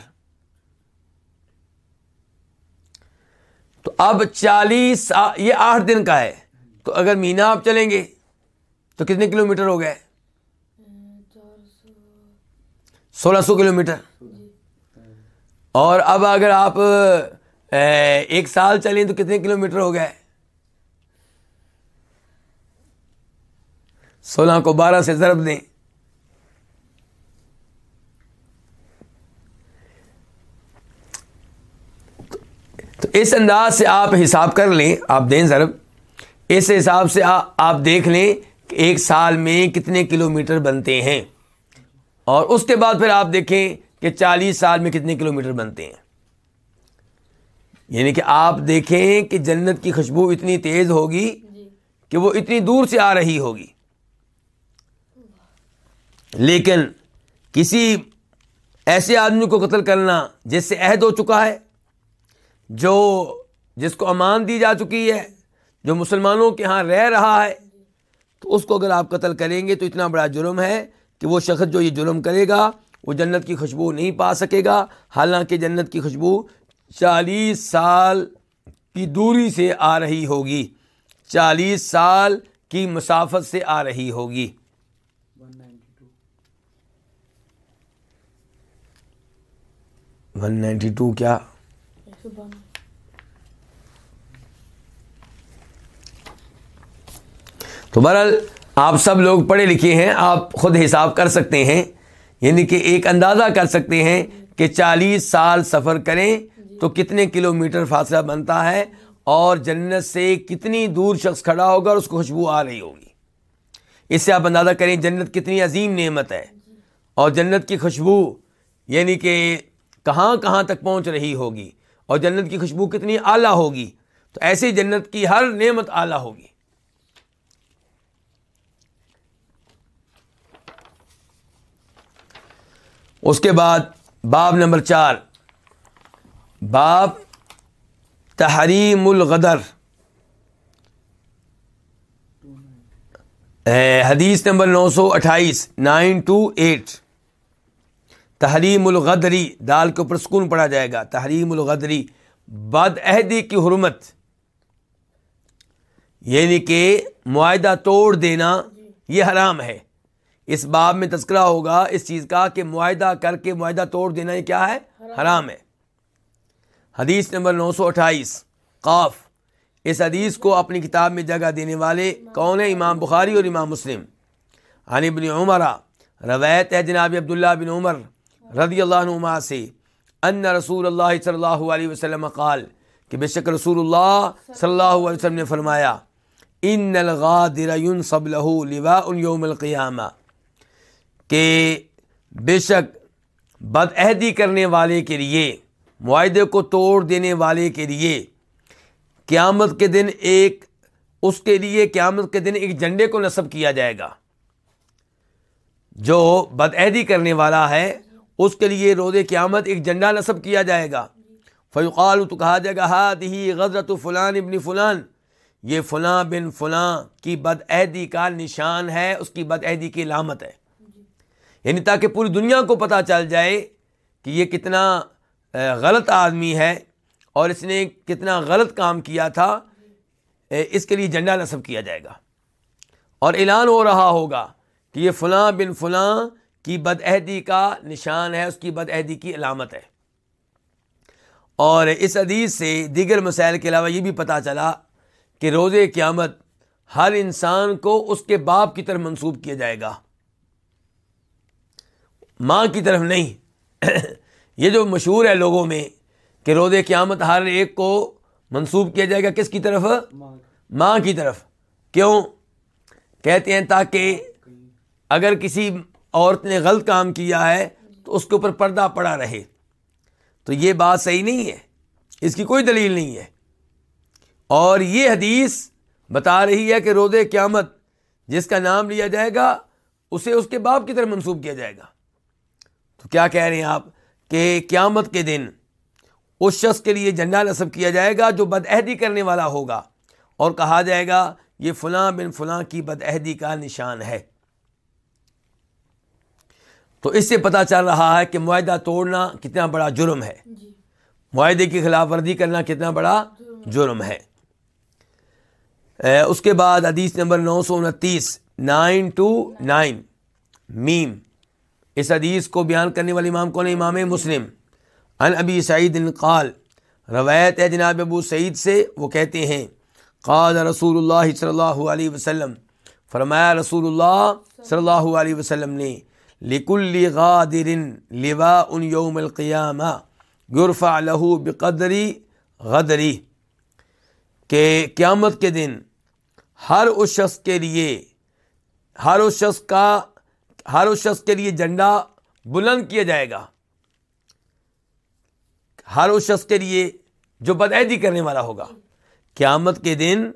تو اب چالیس یہ آٹھ دن کا ہے۔ تو اگر مینا آپ چلیں گے، تو کتنے کلو میٹر ہو گئے؟ سولہ سو کلو میٹر اور اب اگر آپ ایک سال چلیں تو کتنے کلو میٹر ہو گئے؟ سولہ کو بارہ سے ضرب دیں۔ تو اس انداز سے آپ حساب کر لیں آپ دیں ضرب۔ اس حساب سے آپ دیکھ لیں کہ ایک سال میں کتنے کلو میٹر بنتے ہیں۔ اور اس کے بعد پھر آپ دیکھیں کہ چالیس سال میں کتنے کلو میٹر بنتے ہیں۔ یعنی کہ آپ دیکھیں کہ جنت کی خوشبو اتنی تیز ہوگی کہ وہ اتنی دور سے آ رہی ہوگی۔ لیکن کسی ایسے آدمی کو قتل کرنا جس سے عہد ہو چکا ہے، جو جس کو امان دی جا چکی ہے، جو مسلمانوں کے ہاں رہ رہا ہے، تو اس کو اگر آپ قتل کریں گے تو اتنا بڑا جرم ہے کہ وہ شخص جو یہ جرم کرے گا، وہ جنت کی خوشبو نہیں پا سکے گا۔ حالانکہ جنت کی خوشبو چالیس سال کی دوری سے آ رہی ہوگی۔ چالیس سال کی مسافت سے آ رہی ہوگی۔ ون نائنٹی ٹو کیا؟ تو بہرحال آپ سب لوگ پڑھے لکھے ہیں، آپ خود حساب کر سکتے ہیں یعنی کہ ایک اندازہ کر سکتے ہیں کہ چالیس سال سفر کریں تو کتنے کلو میٹر فاصلہ بنتا ہے اور جنت سے کتنی دور شخص کھڑا ہوگا اور اس کو خوشبو آ رہی ہوگی۔ اس سے آپ اندازہ کریں جنت کتنی عظیم نعمت ہے۔ اور جنت کی خوشبو یعنی کہ کہاں کہاں تک پہنچ رہی ہوگی اور جنت کی خوشبو کتنی اعلیٰ ہوگی؟ تو ایسی جنت کی ہر نعمت اعلیٰ ہوگی۔ اس کے بعد باب نمبر چار۔ باب تحریم الغدر۔ حدیث نمبر نو سو اٹھائیس، نائن ٹو ایٹ۔ تحریم الغدری، دال کے اوپر سکون پڑا جائے گا۔ تحریم الغدری بد عہدی کی حرمت۔ یعنی کہ معاہدہ توڑ دینا، یہ حرام ہے۔ اس باب میں تذکرہ ہوگا اس چیز کا کہ معاہدہ کر کے معاہدہ توڑ دینا یہ کیا ہے؟ حرام ہے۔ حدیث نمبر نو سو اٹھائیس، قاف۔ اس حدیث کو اپنی کتاب میں جگہ دینے والے کون ہیں؟ امام بخاری اور امام مسلم۔ عن ابن عمر، روایت ہے جناب عبداللہ بن عمر۔ رضی اللہ عنہ سے ان رسول اللہ صلی اللہ علیہ وسلم قال کہ بے شک رسول اللہ صلی اللہ علیہ وسلم نے فرمایا، ان الغادر ينصب له لواء يوم القیامہ کہ بے شک بد عہدی کرنے والے کے لیے، معاہدے کو توڑ دینے والے کے لیے، قیامت کے دن ایک، اس کے لیے قیامت کے دن ایک جھنڈے کو نصب کیا جائے گا۔ جو بد عہدی کرنے والا ہے اس کے لیے روز قیامت ایک جھنڈا نصب کیا جائے گا۔ فیوقال تو کہا جائے گا ہاتھ ہی غزرت فلان ابن فلان، یہ فلاں بن فلاں کی بد عہدی کا نشان ہے، اس کی بد عہدی کی علامت ہے۔ یعنی تاکہ پوری دنیا کو پتہ چل جائے کہ یہ کتنا غلط آدمی ہے اور اس نے کتنا غلط کام کیا تھا اس کے لیے جھنڈا نصب کیا جائے گا۔ اور اعلان ہو رہا ہوگا کہ یہ فلاں بن فلاں کی بد عہدی کا نشان ہے، اس کی بد عہدی کی علامت ہے۔ اور اس حدیث سے دیگر مسائل کے علاوہ یہ بھی پتہ چلا کہ روز قیامت ہر انسان کو اس کے باپ کی طرف منسوب کیا جائے گا۔ ماں کی طرف نہیں۔ یہ جو مشہور ہے لوگوں میں کہ روز قیامت ہر ایک کو منسوب کیا جائے گا، کس کی طرف؟ ماں کی طرف۔ کیوں؟ کہتے ہیں تاکہ اگر کسی عورت نے غلط کام کیا ہے تو اس کے اوپر پردہ پڑا رہے۔ تو یہ بات صحیح نہیں ہے۔ اس کی کوئی دلیل نہیں ہے۔ اور یہ حدیث بتا رہی ہے کہ روز قیامت جس کا نام لیا جائے گا، اسے اس کے باپ کی طرف منسوب کیا جائے گا۔ تو کیا کہہ رہے ہیں آپ کہ قیامت کے دن اس شخص کے لیے جھنڈا نصب کیا جائے گا جو بدعہدی کرنے والا ہوگا؟ اور کہا جائے گا، یہ فلاں بن فلاں کی بدعہدی کا نشان ہے۔ تو اس سے پتا چل رہا ہے کہ معاہدہ توڑنا کتنا بڑا جرم ہے۔ جی۔ معاہدے کی خلاف ورزی کرنا کتنا بڑا جرم ہے۔ اس کے بعد حدیث نمبر نو سو انتیس نائن ٹو نائن میم۔ اس حدیث کو بیان کرنے والے امام کون امام مسلم۔ ان ابی سعید قال روایت ہے جناب ابو سعید سے وہ کہتے ہیں قال رسول اللہ صلی اللہ علیہ وسلم۔ فرمایا رسول اللہ صلی اللہ علیہ وسلم نے لکل غادر لوا ان یوم القیامہ غرفہ لہو بقدری غدری کہ قیامت کے دن ہر اس شخص کے لیے، ہر اس شخص کا، ہر اس شخص کے لیے جھنڈا بلند کیا جائے گا۔ ہر اس شخص کے لیے جو بدعیدی کرنے والا ہوگا۔ قیامت کے دن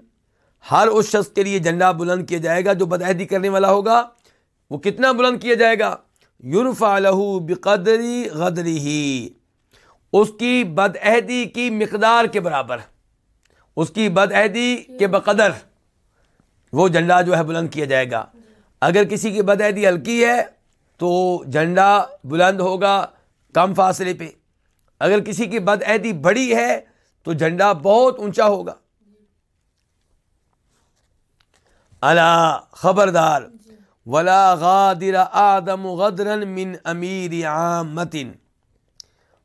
ہر اس شخص کے لیے جھنڈا بلند کیا جائے گا جو بدعیدی کرنے والا ہوگا۔ وہ کتنا بلند کیا جائے گا؟ یورف لہو بقدری غدری ہی اس کی بدعہدی کی مقدار کے برابر۔ اس کی بدعہدی کے بقدر۔ وہ جھنڈا جو ہے بلند کیا جائے گا۔ اگر کسی کی بدعہدی ہلکی ہے تو جھنڈا بلند ہوگا کم فاصلے پہ۔ اگر کسی کی بدعہدی بڑی ہے تو جھنڈا بہت اونچا ہوگا۔ اللہ خبردار۔ ولا غادر آدم غدرن من امیر عامتن۔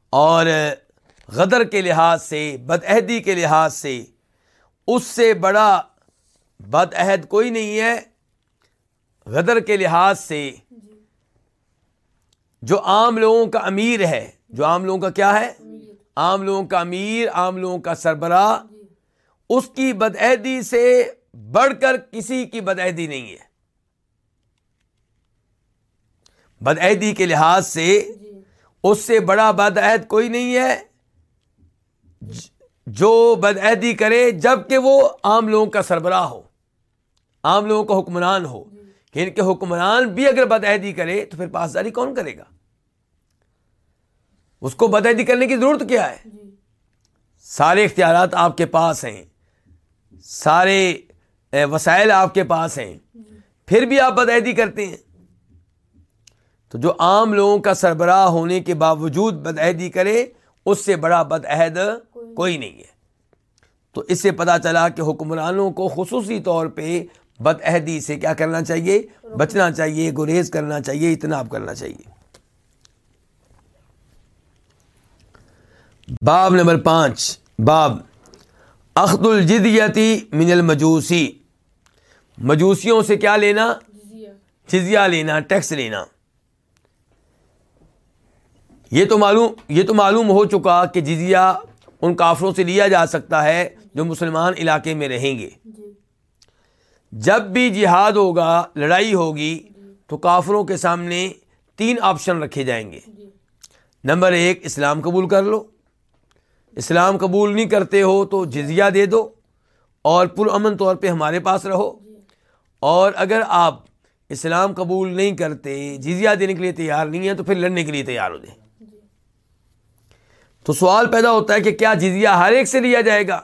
اور غدر کے لحاظ سے، بدعہدی کے لحاظ سے اس سے بڑا بد عہد کوئی نہیں ہے۔ غدر کے لحاظ سے جو عام لوگوں کا امیر ہے، جو عام لوگوں کا کیا ہے؟ عام لوگوں کا امیر، عام لوگوں کا سربراہ، اس کی بدعہدی سے بڑھ کر کسی کی بدعہدی نہیں ہے۔ بدعہدی کے لحاظ سے اس سے بڑا بد عہد کوئی نہیں ہے۔ جو بدعہدی کرے جبکہ وہ عام لوگوں کا سربراہ ہو عام لوگوں کا حکمران ہو۔ کہ ان کے حکمران بھی اگر بدعہدی کرے تو پھر پاسداری کون کرے گا؟ اس کو بدعہدی کرنے کی ضرورت کیا ہے؟ سارے اختیارات آپ کے پاس ہیں۔ سارے وسائل آپ کے پاس ہیں۔ پھر بھی آپ بدعہدی کرتے ہیں۔ تو جو عام لوگوں کا سربراہ ہونے کے باوجود بدعہدی کرے، اس سے بڑا بدعہد کوئی نہیں ہے۔ تو اس سے پتا چلا کہ حکمرانوں کو خصوصی طور پہ بد عہدی سے کیا کرنا چاہیے؟ بچنا چاہیے، گریز کرنا چاہیے، اجتناب کرنا چاہیے۔ باب نمبر پانچ۔ باب اخد الجدیتی من المجوسی۔ مجوسیوں سے کیا لینا؟ جزیہ لینا، ٹیکس لینا۔ یہ تو معلوم یہ تو معلوم ہو چکا کہ جزیہ ان کافروں سے لیا جا سکتا ہے جو مسلمان علاقے میں رہیں گے۔ جی۔ جب بھی جہاد ہوگا لڑائی ہوگی تو کافروں کے سامنے تین آپشن رکھے جائیں گے۔ نمبر ایک اسلام قبول کر لو۔ اسلام قبول نہیں کرتے ہو تو جزیہ دے دو اور پرامن طور پہ ہمارے پاس رہو۔ اور اگر آپ اسلام قبول نہیں کرتے جزیہ دینے کے لیے تیار نہیں ہیں تو پھر لڑنے کے لیے تیار ہو جائیں۔ تو سوال پیدا ہوتا ہے کہ کیا جزیہ ہر ایک سے لیا جائے گا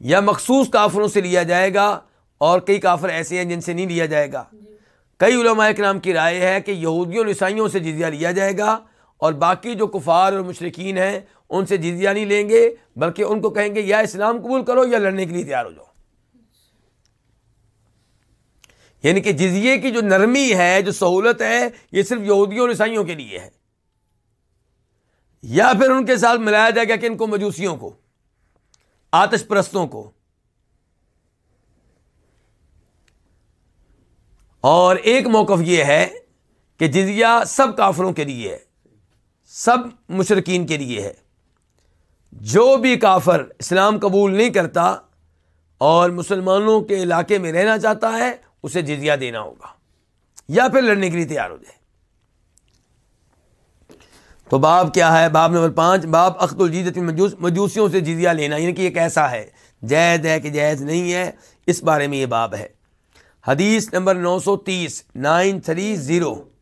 یا مخصوص کافروں سے لیا جائے گا اور کئی کافر ایسے ہیں جن سے نہیں لیا جائے گا؟ کئی علماء کرام کی رائے ہے کہ یہودیوں اور عیسائیوں سے جزیہ لیا جائے گا اور باقی جو کفار اور مشرقین ہیں ان سے جزیہ نہیں لیں گے بلکہ ان کو کہیں گے یا اسلام قبول کرو یا لڑنے کے لیے تیار ہو جاؤ۔ یعنی کہ جزیے کی جو نرمی ہے جو سہولت ہے یہ صرف یہودیوں اور عیسائیوں کے لیے ہے۔ یا پھر ان کے ساتھ ملایا جائے گا کہ ان کو مجوسیوں کو، آتش پرستوں کو۔ اور ایک موقف یہ ہے کہ جزیہ سب کافروں کے لیے ہے، سب مشرقین کے لیے ہے۔ جو بھی کافر اسلام قبول نہیں کرتا اور مسلمانوں کے علاقے میں رہنا چاہتا ہے، اسے جزیہ دینا ہوگا۔ یا پھر لڑنے کے لیے تیار ہو جائے۔ تو باب کیا ہے؟ باب نمبر پانچ، باب اخت الجیت مجوسیوں سے جزیہ لینا یعنی کہ یہ کیسا ہے؟ جائز ہے کہ جائز نہیں ہے، اس بارے میں یہ باب ہے۔ حدیث نمبر نو سو تیس، نائن تھری زیرو۔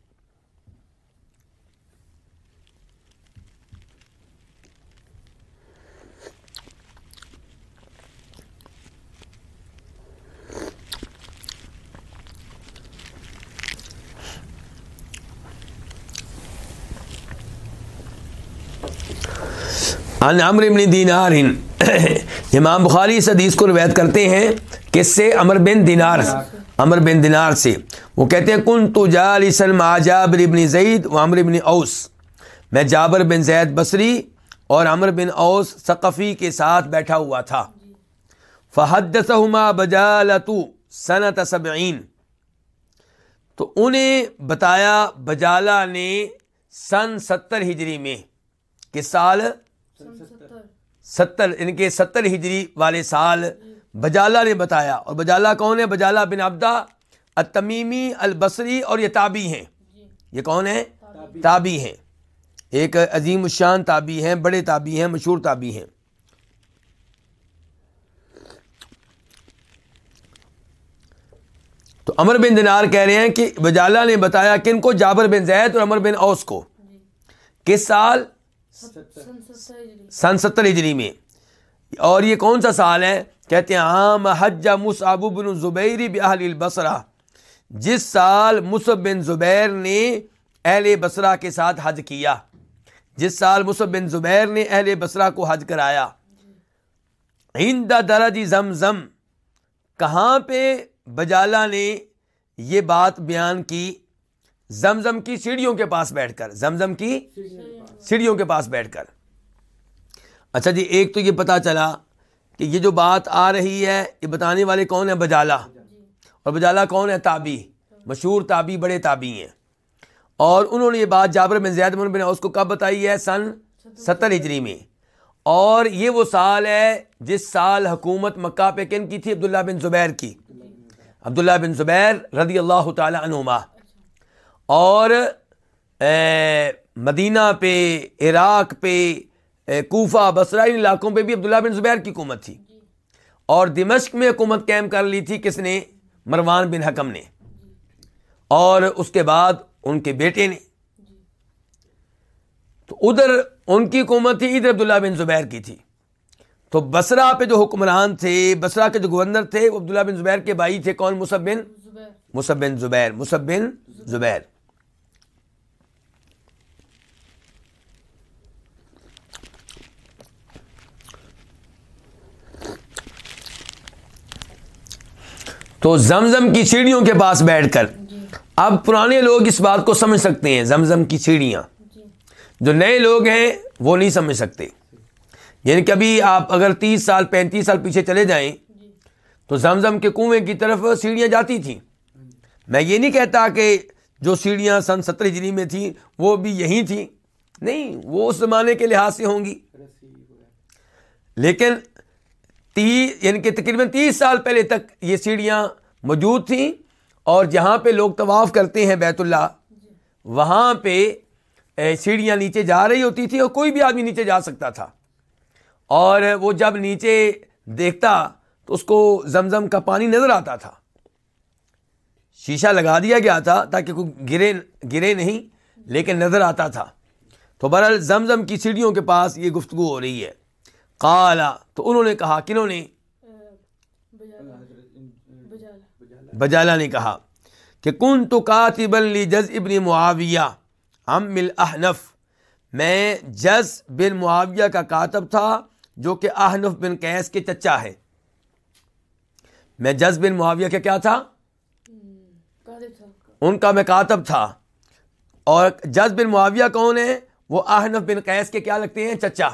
ان امر بن دینار امام بخاری اس حدیث کو روایت کرتے ہیں، کس سے؟ امر بن دینار امر بن دینار سے۔ وہ کہتے ہیں کن تو جالسن جابر ابن زید و امر ابن اوس۔ میں جابر بن زید بصری اور امر بن اوس ثقفی کے ساتھ بیٹھا ہوا تھا۔ فحدثہما بجالتو سنت سبعین۔ تو انہیں بتایا، بجالہ نے سن ستر ہجری میں کس سال ستر. ان کے ستر ہجری والے سال بجالہ نے بتایا اور بجالہ کون ہے؟ بجالہ بن عبدہ التمیمی البصری اور یہ تابی ہیں۔ یہ کون ہے تابی۔ ہیں۔ ایک عظیم الشان تابی ہیں بڑے تابی ہیں مشہور تابی ہیں۔ تو امر بن دینار کہہ رہے ہیں کہ بجالہ نے بتایا کن کو؟ جابر بن زید اور امر بن اوس کو۔ کس سال؟ سن ستر ہجری۔ میں۔ اور یہ کون سا سال ہے؟ کہتے ہیں عام حج مصعب بن زبیر باہل البصرہ۔ جس سال مصب بن زبیر نے اہل بصرہ کے ساتھ حج کیا۔ جس سال مصب بن زبیر نے اہل بصرہ کو حج کرایا۔ ہند درج زم زم کہاں پہ بجالہ نے یہ بات بیان کی؟ زمزم کی سیڑھیوں کے پاس بیٹھ کر، زمزم کی سیڑھیوں کے پاس بیٹھ کر۔ اچھا جی ایک تو یہ پتا چلا کہ یہ جو بات آ رہی ہے، یہ بتانے والے کون ہیں؟ بجالا۔ اور بجالا کون ہے؟ تابی۔ مشہور تابی، بڑے تابی ہیں۔ اور انہوں نے یہ بات جابر بن زید بن اس کو کب بتائی ہے؟ سن ستر ہجری میں۔ اور یہ وہ سال ہے جس سال حکومت مکہ پہ کن کی تھی؟ عبداللہ بن زبیر کی۔ عبداللہ بن زبیر رضی اللہ تعالی عنہما۔ اور مدینہ پہ عراق پہ کوفہ بسرا ان علاقوں پہ بھی عبداللہ بن زبیر کی حکومت تھی۔ اور دمشق میں حکومت قائم کر لی تھی کس نے؟ مروان بن حکم نے۔ اور اس کے بعد ان کے بیٹے نے۔ تو ادھر ان کی حکومت تھی ادھر عبداللہ بن زبیر کی تھی۔ تو بسرا پہ جو حکمران تھے بسرا کے جو گورنر تھے وہ عبداللہ بن زبیر کے بھائی تھے۔ کون؟ مصب بن مصب بن زبیر مصب بن زبیر۔ تو زمزم کی سیڑھیوں کے پاس بیٹھ کر۔ اب پرانے لوگ اس بات کو سمجھ سکتے ہیں، زمزم کی سیڑھیاں جو نئے لوگ ہیں، وہ نہیں سمجھ سکتے۔ یعنی کبھی آپ اگر تیس سال، پینتیس سال پیچھے چلے جائیں، تو زمزم کے کنویں کی طرف سیڑھیاں جاتی تھیں۔ میں یہ نہیں کہتا کہ جو سیڑھیاں سن ستر ہجری میں تھیں، وہ بھی یہی تھیں۔ نہیں، وہ اس زمانے کے لحاظ سے ہوں گی۔ لیکن تیس یعنی کہ تقریباً تیس سال پہلے تک یہ سیڑھیاں موجود تھیں اور جہاں پہ لوگ طواف کرتے ہیں بیت اللہ، وہاں پہ سیڑھیاں نیچے جا رہی ہوتی تھی اور کوئی بھی آدمی نیچے جا سکتا تھا۔ اور وہ جب نیچے دیکھتا تو اس کو زمزم کا پانی نظر آتا تھا۔ شیشہ لگا دیا گیا تھا تاکہ کوئی گرے گرے نہیں، لیکن نظر آتا تھا۔ تو بہرحال زمزم کی سیڑھیوں کے پاس یہ گفتگو ہو رہی ہے۔ کالا تو انہوں نے کہا، کنہوں نے؟ بجالا نے کہا کہ کن تو کاتب جز ابن معاویہ، ہم احنف۔ میں جز بن معاویہ کا کاتب تھا، جو کہ احنف بن قیس کے چچا ہے۔ میں جز بن معاویہ کا کیا تھا؟ ان کا میں کاتب تھا۔ اور جز بن معاویہ کون ہے؟ وہ احنف بن قیس کے کیا لگتے ہیں؟ چچا۔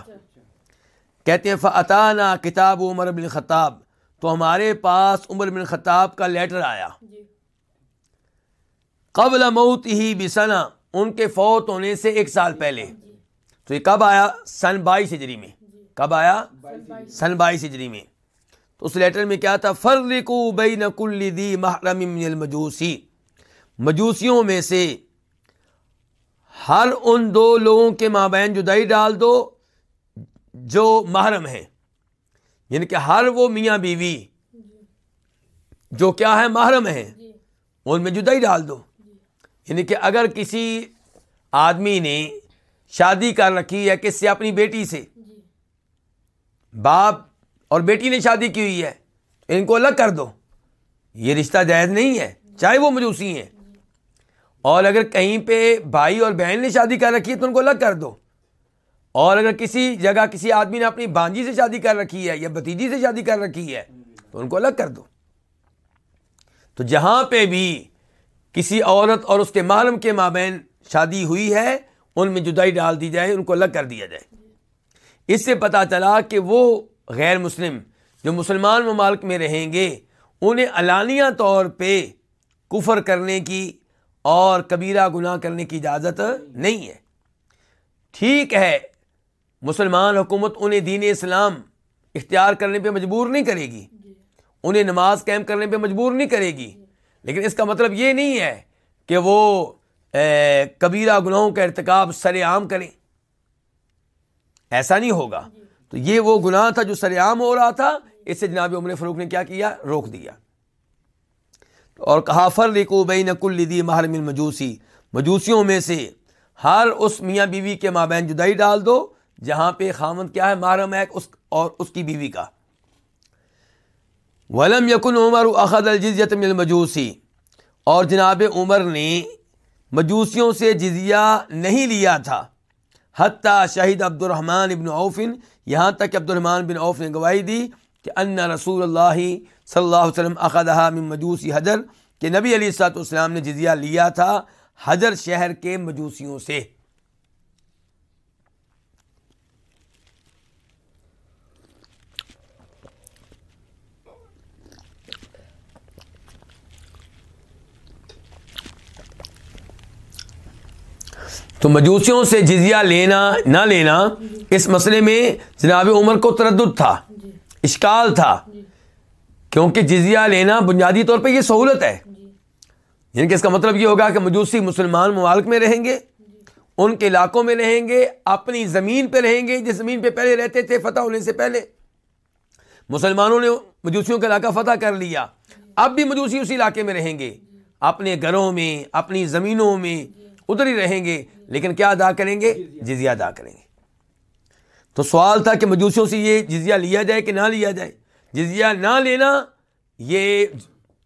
کہتے ہیں فتانہ کتاب عمر بن خطاب تو ہمارے پاس عمر بن خطاب کا لیٹر آیا۔ جی۔ قبل موت ہی بسنا ان کے فوت ہونے سے ایک سال پہلے۔ تو یہ کب آیا؟ سن بائیس ہجری میں۔ کب آیا؟ سن بائیس ہجری۔ میں۔ تو اس لیٹر میں کیا تھا؟ فرقو بین کل دی محرم من المجوسی مجوسیوں میں سے ہر ان دو لوگوں کے مابین جدائی ڈال دو۔ جو محرم ہیں یعنی کہ ہر وہ میاں بیوی جو کیا ہے محرم ہیں ان میں جدائی ڈال دو۔ یعنی کہ اگر کسی آدمی نے شادی کر رکھی ہے کس سے؟ اپنی بیٹی سے۔ باپ اور بیٹی نے شادی کی ہوئی ہے ان کو الگ کر دو۔ یہ رشتہ جائز نہیں ہے چاہے وہ مجوسی ہیں۔ اور اگر کہیں پہ بھائی اور بہن نے شادی کر رکھی ہے تو ان کو الگ کر دو۔ اور اگر کسی جگہ کسی آدمی نے اپنی بانجی سے شادی کر رکھی ہے یا بتیجی سے شادی کر رکھی ہے، تو ان کو الگ کر دو۔ تو جہاں پہ بھی کسی عورت اور اس کے محرم کے مابین شادی ہوئی ہے، ان میں جدائی ڈال دی جائے، ان کو الگ کر دیا جائے۔ اس سے پتہ چلا کہ وہ غیر مسلم، جو مسلمان ممالک میں رہیں گے، انہیں علانیہ طور پہ کفر کرنے کی اور کبیرہ گناہ کرنے کی اجازت نہیں ہے۔ ٹھیک ہے مسلمان حکومت انہیں دین اسلام اختیار کرنے پہ مجبور نہیں کرے گی۔ انہیں نماز قائم کرنے پہ مجبور نہیں کرے گی۔ لیکن اس کا مطلب یہ نہیں ہے کہ وہ کبیرہ گناہوں کا ارتکاب سر عام کریں۔ ایسا نہیں ہوگا۔ تو یہ وہ گناہ تھا جو سر عام ہو رہا تھا۔ اس سے جناب عمر فروخ نے کیا کیا؟ روک دیا۔ اور کہا فر لکو بین دی محرم المجوسی مجوسیوں میں سے ہر اس میاں بیوی کے مابین جدائی ڈال دو۔ جہاں پہ خامند کیا ہے محرم ہے اس اور اس کی بیوی کا۔ ولم یقن عمر اخد الجزیت من المجوسی اور جناب عمر نے مجوسیوں سے جزیہ نہیں لیا تھا۔ حتیٰ شہید عبد الرحمٰن ابن اوفن یہاں تک عبد الرحمٰن بن عوف نے گواہی دی کہ ان رسول اللہ صلی اللہ علیہ وسلم اقدہ من مجوسی حجر، کہ نبی علی سات والسلام نے جزیہ لیا تھا حجر شہر کے مجوسیوں سے۔ تو مجوسیوں سے جزیہ لینا، نہ لینا، اس مسئلے میں جناب عمر کو تردد تھا، اشکال تھا، کیونکہ جزیہ لینا بنیادی طور پہ یہ سہولت ہے۔ یعنی کہ اس کا مطلب یہ ہوگا کہ مجوسی مسلمان ممالک میں رہیں گے، ان کے علاقوں میں رہیں گے، اپنی زمین پہ رہیں گے، جس زمین پہ پہلے رہتے تھے، فتح ہونے سے پہلے۔ مسلمانوں نے مجوسیوں کا علاقہ فتح کر لیا۔ اب بھی مجوسی اسی علاقے میں رہیں گے۔ اپنے گھروں میں، اپنی زمینوں میں ادھر ہی رہیں گے، لیکن کیا ادا کریں گے؟ جزیہ ادا کریں گے۔ تو سوال تھا کہ مجوسیوں سے یہ جزیہ لیا جائے کہ نہ لیا جائے؟ جزیہ نہ لینا یہ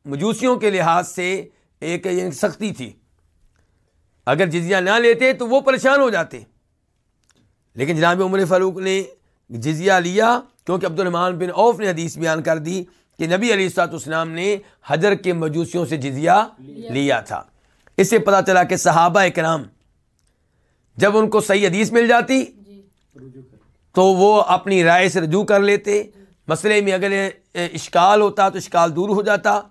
مجوسیوں کے لحاظ سے ایک یعنی سختی تھی۔ اگر جزیہ نہ لیتے تو وہ پریشان ہو جاتے۔ لیکن جناب عمر فاروق نے جزیہ لیا کیونکہ عبد الرحمان بن اوف نے حدیث بیان کر دی کہ نبی علی سات اسلام نے حجر کے مجوسیوں سے جزیہ لیا تھا۔ اس سے پتا چلا کہ صحابہ کرام جب ان کو صحیح حدیث مل جاتی تو وہ اپنی رائے سے رجوع کر لیتے۔ مسئلے میں اگر اشکال ہوتا تو اشکال دور ہو جاتا۔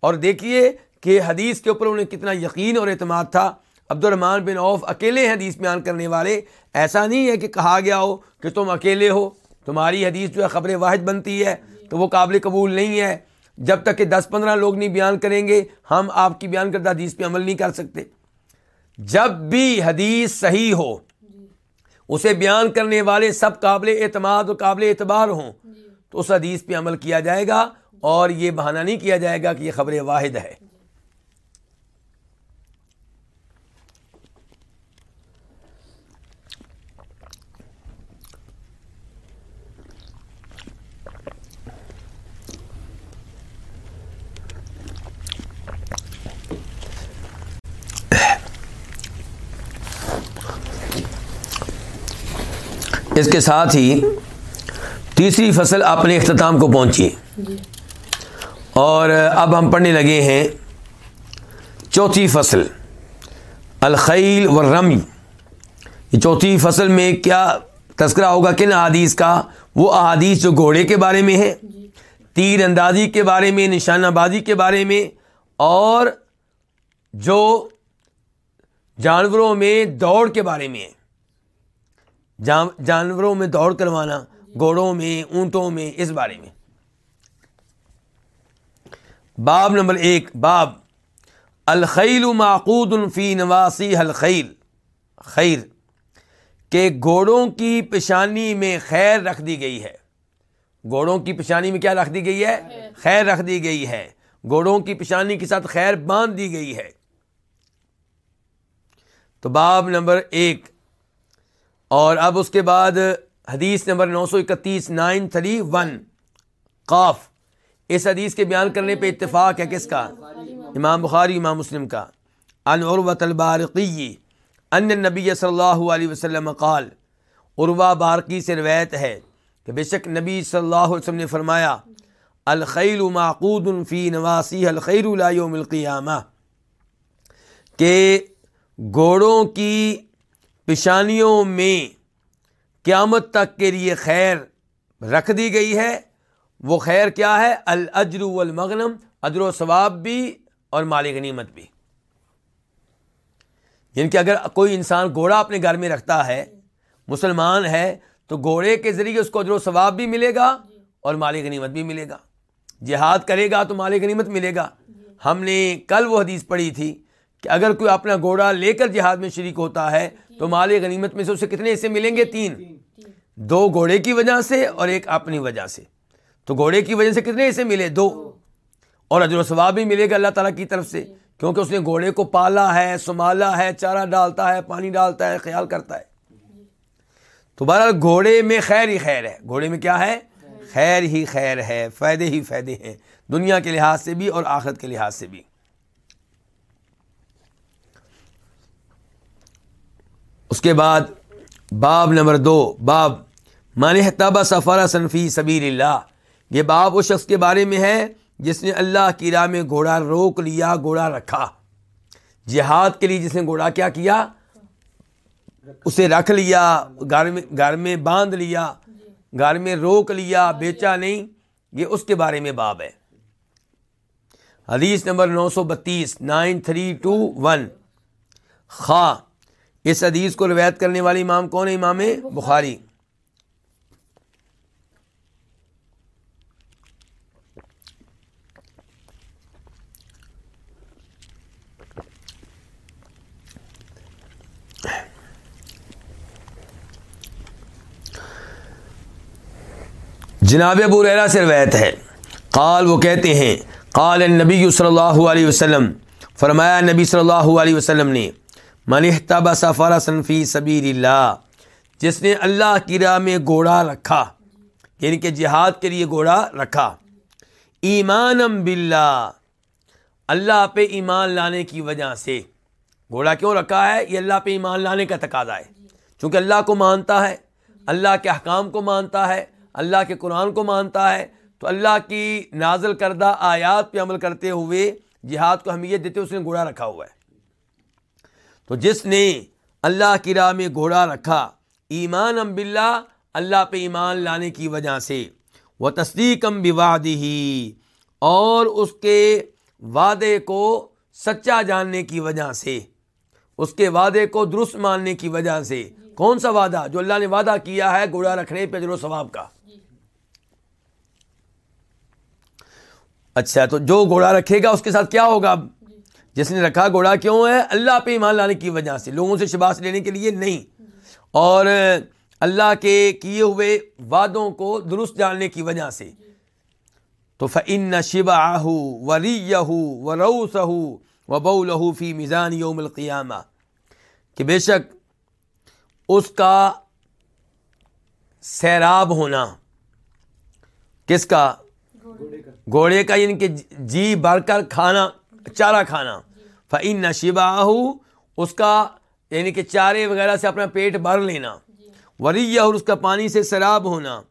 اور دیکھیے کہ حدیث کے اوپر انہیں کتنا یقین اور اعتماد تھا۔ عبد الرحمٰن بن اوف اکیلے ہیں حدیث بیان کرنے والے۔ ایسا نہیں ہے کہ کہا گیا ہو کہ تم اکیلے ہو۔ تمہاری حدیث جو ہے خبر واحد بنتی ہے تو وہ قابل قبول نہیں ہے۔ جب تک کہ دس پندرہ لوگ نہیں بیان کریں گے، ہم آپ کی بیان کردہ حدیث پہ عمل نہیں کر سکتے۔ جب بھی حدیث صحیح ہو، اسے بیان کرنے والے سب قابل اعتماد اور قابل اعتبار ہوں، تو اس حدیث پہ عمل کیا جائے گا اور یہ بہانہ نہیں کیا جائے گا کہ یہ خبر واحد ہے۔ اس کے ساتھ ہی تیسری فصل اپنے اختتام کو پہنچی۔ جی۔ اور اب ہم پڑھنے لگے ہیں چوتھی فصل الخیل و رمی یہ چوتھی فصل میں کیا تذکرہ ہوگا؟ کن احادیث کا؟ وہ احادیث جو گھوڑے کے بارے میں ہے جی۔ تیر اندازی کے بارے میں نشانہ بازی کے بارے میں اور جو جانوروں میں دوڑ کے بارے میں جانوروں میں دوڑ کروانا، گھوڑوں میں، اونٹوں میں، اس بارے میں۔ باب نمبر ایک، باب الخیل معقود فی نواسی الخیل۔ خیر، کہ گھوڑوں کی پیشانی میں خیر رکھ دی گئی ہے۔ گھوڑوں کی پیشانی میں کیا رکھ دی گئی ہے؟ خیر رکھ دی گئی ہے۔ گھوڑوں کی پیشانی کے ساتھ خیر باندھ دی گئی ہے۔ تو باب نمبر ایک اور اب اس کے بعد حدیث نمبر نو سو اکتیس، نائن، تھری، ون۔ قاف۔ اس حدیث کے بیان کرنے پہ اتفاق ہے کس کا؟ امام بخاری، امام مسلم کا۔ ان عروت البارقی، ان نبی صلی اللہ علیہ وسلم قال عروا بارقی سے روایت ہے کہ بے شک نبی صلی اللہ علیہ وسلم نے فرمایا، الخیل معقود فی نواسی الخیر یوم القیامہ۔ کہ گھوڑوں کی پیشانیوں میں قیامت تک کے لیے خیر رکھ دی گئی ہے۔ وہ خیر کیا ہے؟ الجر والمغنم، اجر و ثواب بھی اور مالی غنیمت بھی۔ یعنی کہ اگر کوئی انسان گھوڑا اپنے گھر میں رکھتا ہے، مسلمان ہے، تو گھوڑے کے ذریعے اس کو اجر و ثواب بھی ملے گا اور مالی غنیمت بھی ملے گا۔ جہاد کرے گا تو مالی غنیمت ملے گا۔ ہم نے کل وہ حدیث پڑھی تھی۔ کہ اگر کوئی اپنا گھوڑا لے کر جہاد میں شریک ہوتا ہے تو مالی غنیمت میں سے اسے کتنے حصے ملیں گے؟ تین۔ دو گھوڑے کی وجہ سے اور ایک اپنی وجہ سے۔ تو گھوڑے کی وجہ سے کتنے حصے ملے؟ دو۔ اور اجر و ثواب بھی ملے گا اللہ تعالیٰ کی طرف سے کیونکہ اس نے گھوڑے کو پالا ہے سنبھالا ہے چارہ ڈالتا ہے پانی ڈالتا ہے خیال کرتا ہے۔ تو بہرحال گھوڑے میں خیر ہی خیر ہے۔ گھوڑے میں کیا ہے؟ خیر ہی خیر ہے فائدے ہی فائدے ہیں۔ دنیا کے لحاظ سے بھی اور آخرت کے لحاظ سے بھی۔ اس کے بعد باب نمبر دو، باب مان تبا سفر صنفی سبیر اللہ یہ باب اس شخص کے بارے میں ہے جس نے اللہ کی راہ میں گھوڑا روک لیا، گھوڑا رکھا۔ جہاد کے لیے جس نے گھوڑا کیا کیا، اسے رکھ لیا، گھر میں گھر میں باندھ لیا، گھر میں روک لیا، بیچا نہیں۔ یہ اس کے بارے میں باب ہے۔ حدیث نمبر نو سو بتیس، نائن تھری ٹو ون۔ خواہ۔ اس حدیث کو روایت کرنے والی امام کون ہے؟ امام بخاری۔ جناب ابو ریرا سے روایت ہے۔ قال، وہ کہتے ہیں، قال نبی صلی اللہ علیہ وسلم، فرمایا نبی صلی اللہ علیہ وسلم نے من احتبا سفر صنفی سبیر اللہ جس نے اللہ کی راہ میں گھوڑا رکھا یعنی کہ جہاد کے لیے گھوڑا رکھا۔ ایمانم باللہ، اللہ پہ ایمان لانے کی وجہ سے۔ گھوڑا کیوں رکھا ہے؟ یہ اللہ پہ ایمان لانے کا تقاضا ہے۔ چونکہ اللہ کو مانتا ہے، اللہ کے احکام کو مانتا ہے، اللہ کے قرآن کو مانتا ہے۔ تو اللہ کی نازل کردہ آیات پہ عمل کرتے ہوئے جہاد کو اہمیت دیتے اس نے گھوڑا رکھا ہوا ہے۔ تو جس نے اللہ کی راہ میں گھوڑا رکھا ایمان ام بلّہ اللہ پہ ایمان لانے کی وجہ سے۔ وہ تصدیق ام ہی اور اس کے وعدے کو سچا جاننے کی وجہ سے۔ اس کے وعدے کو درست ماننے کی وجہ سے۔ کون سا وعدہ؟ جو اللہ نے وعدہ کیا ہے گھوڑا رکھنے پہ جو ثواب کا۔ اچھا تو جو گھوڑا رکھے گا، اس کے ساتھ کیا ہوگا؟ جس نے رکھا گھوڑا کیوں ہے؟ اللہ پہ ایمان لانے کی وجہ سے لوگوں سے شباس لینے کے لیے نہیں۔ اور اللہ کے کیے ہوئے وعدوں کو درست جاننے کی وجہ سے۔ تو فن شبا آہ و ری و رو سہو و بو لہو فی میزان یوم القیامہ کہ بے شک اس کا سیراب ہونا کس کا۔ گھوڑے کا یعنی کہ جی بھر کر کھانا۔ چارہ کھانا۔ فعین نشیبہ اس کا یعنی کہ چارے وغیرہ سے اپنا پیٹ بھر لینا۔ وری اور اس کا پانی سے سراب ہونا۔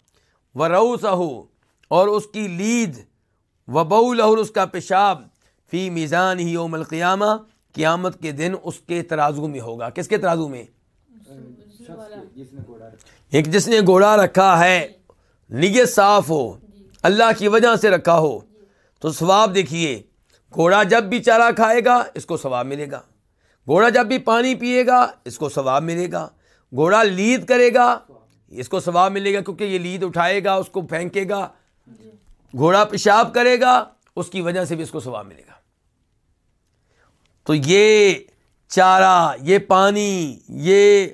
و ہو اور اس کی لید۔ و بول اور اس کا پیشاب۔ فی میزان ہی یوم القیامہ قیامت کے دن اس کے ترازو میں ہوگا۔ کس کے ترازو میں؟ ایک جس نے گھوڑا رکھا ہے، نیت صاف ہو، اللہ کی وجہ سے رکھا ہو۔ تو ثواب دیکھیے گھوڑا جب بھی چارہ کھائے گا، اس کو ثواب ملے گا۔ گھوڑا جب بھی پانی پیے گا، اس کو ثواب ملے گا۔ گھوڑا لید کرے گا، اس کو ثواب ملے گا کیونکہ یہ لید اٹھائے گا، اس کو پھینکے گا۔ گھوڑا پیشاب کرے گا، اس کی وجہ سے بھی اس کو ثواب ملے گا۔ تو یہ چارہ، یہ پانی، یہ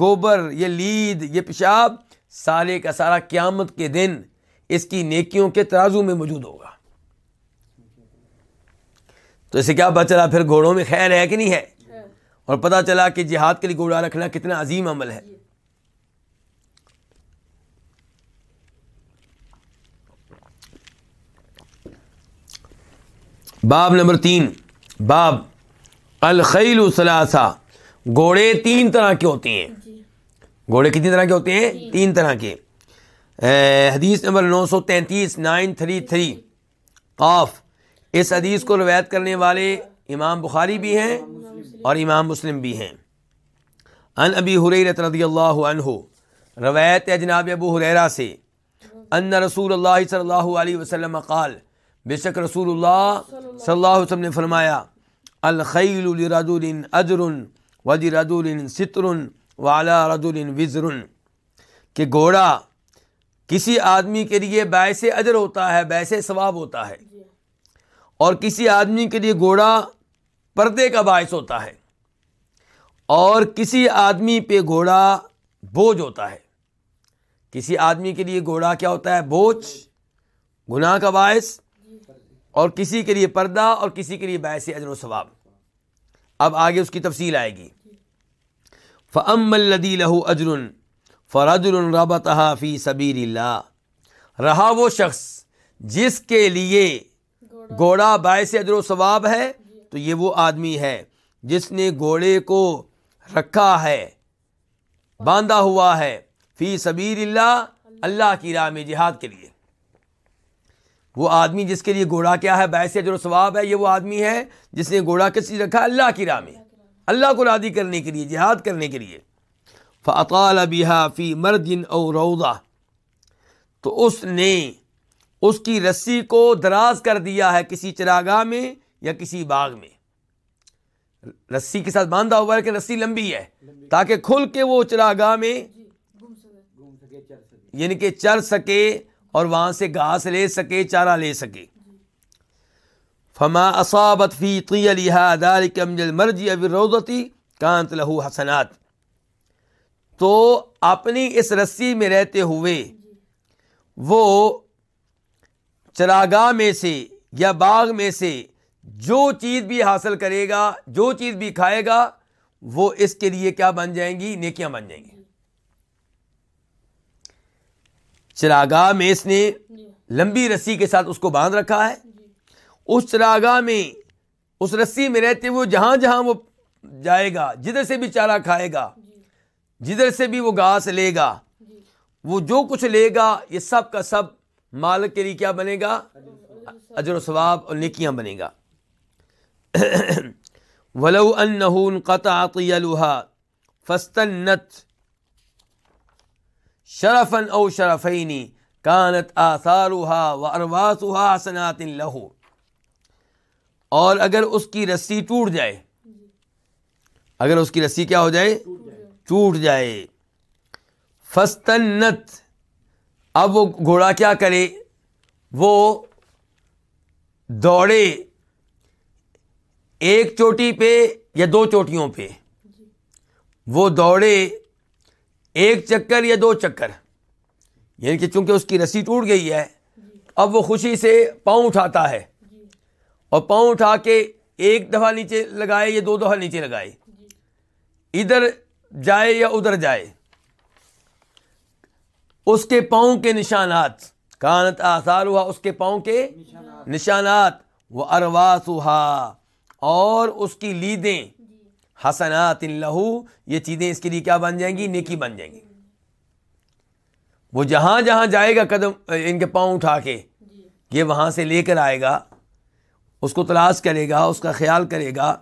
گوبر، یہ لید، یہ پیشاب سارے کا سارا قیامت کے دن اس کی نیکیوں کے ترازو میں موجود ہوگا۔ تو اسے کیا پتا چلا پھر گھوڑوں میں خیر ہے کہ نہیں ہے؟ اور پتا چلا کہ جہاد کے لیے گھوڑا رکھنا کتنا عظیم عمل ہے۔ باب نمبر تین۔ باب الخیل ثلاثہ۔ گھوڑے تین طرح کے ہوتے ہیں۔ جی۔ گھوڑے کتنی طرح کے ہوتے ہیں؟ تین۔ طرح کے۔ حدیث نمبر نو سو تینتیس نائن تھری تھری۔ قاف۔ اس حدیث کو روایت کرنے والے امام بخاری بھی ہیں اور امام مسلم بھی ہیں۔ ان ابی حریرت رضی اللہ عنہ، روایت جناب ابو حریرہ سے، ان رسول اللہ صلی اللہ علیہ وسلم قال، بے شک رسول اللہ صلی اللہ علیہ وسلم نے فرمایا، الخیل لرجل اجر وجی رجل ستر والا رجل وزر۔ کہ گھوڑا کسی آدمی کے لیے باعث اجر ہوتا ہے، باعث ثواب ہوتا ہے۔ اور کسی آدمی کے لیے گھوڑا پردے کا باعث ہوتا ہے اور کسی آدمی پہ گھوڑا بوجھ ہوتا ہے۔ کسی آدمی کے لیے گھوڑا کیا ہوتا ہے؟ بوجھ، گناہ کا باعث، اور کسی کے لیے پردہ، اور کسی کے لیے باعث اجر و ثواب۔ اب آگے اس کی تفصیل آئے گی۔ فعم الدی لہو اجر فرج الربت فی سبیر اللہ رہا وہ شخص جس کے لیے گھوڑا باعث اجر و ثواب ہے، تو یہ وہ آدمی ہے جس نے گھوڑے کو رکھا ہے، باندھا ہوا ہے فی سبیر اللہ اللہ کی راہ میں جہاد کے لیے۔ وہ آدمی جس کے لیے گھوڑا کیا ہے، باعث اجر و ثواب ہے، یہ وہ آدمی ہے جس نے گھوڑا کسی رکھا اللہ کی راہ میں۔ اللہ کو راضی کرنے کے لیے، جہاد کرنے کے لیے۔ فعقال بحا فی مرجن او روضہ تو اس نے اس کی رسی کو دراز کر دیا ہے کسی چراگاہ میں یا کسی باغ میں۔ رسی کے ساتھ باندھا ہوا ہے کہ رسی لمبی ہے، تاکہ کھل کے وہ چراگاہ میں یعنی کہ چل سکے اور وہاں سے گھاس لے سکے، چارہ لے سکے۔ فما اصابت فی ذلك من المرجی اب روزتی کانت لہو حسنات۔ تو اپنی اس رسی میں رہتے ہوئے وہ چراگاہ میں سے یا باغ میں سے جو چیز بھی حاصل کرے گا، جو چیز بھی کھائے گا، وہ اس کے لیے کیا بن جائیں گی؟ نیکیاں بن جائیں گی۔ چراگاہ میں اس نے لمبی رسی کے ساتھ اس کو باندھ رکھا ہے۔ اس چراگاہ میں، اس رسی میں رہتے ہوئے جہاں جہاں وہ جائے گا، جدھر سے بھی چارہ کھائے گا، جدھر سے بھی وہ گھاس لے گا، وہ جو کچھ لے گا، یہ سب کا سب مالک کے لیے کیا بنے گا؟ اجر و ثواب اور نیکیاں بنے گا۔ ولو ان قطع فستنت شرفن او شرفینی کانت آثارها و ارواثها حسنات لہو اور اگر اس کی رسی ٹوٹ جائے اگر اس کی رسی کیا ہو جائے؟ ٹوٹ جائے۔ فستنت اب وہ گھوڑا کیا کرے؟ وہ دوڑے۔ ایک چوٹی پہ یا دو چوٹیوں پہ۔ وہ دوڑے۔ ایک چکر یا دو چکر۔ یعنی کہ چونکہ اس کی رسی ٹوٹ گئی ہے، اب وہ خوشی سے پاؤں اٹھاتا ہے۔ اور پاؤں اٹھا کے ایک دفعہ نیچے لگائے یا دو دفعہ نیچے لگائے۔ ادھر جائے یا ادھر جائے۔ اس کے پاؤں کے نشانات۔ کانت آثار ہوا اس کے پاؤں کے نشانات۔ وہ ارواس اور اس کی لیدیں۔ حسنات لہو۔ یہ چیزیں اس کے لیے کیا بن جائیں گی؟ نیکی بن جائیں گی۔ وہ جہاں جہاں جائے گا قدم، ان کے پاؤں اٹھا کے، یہ وہاں سے لے کر آئے گا۔ اس کو تلاش کرے گا، اس کا خیال کرے گا۔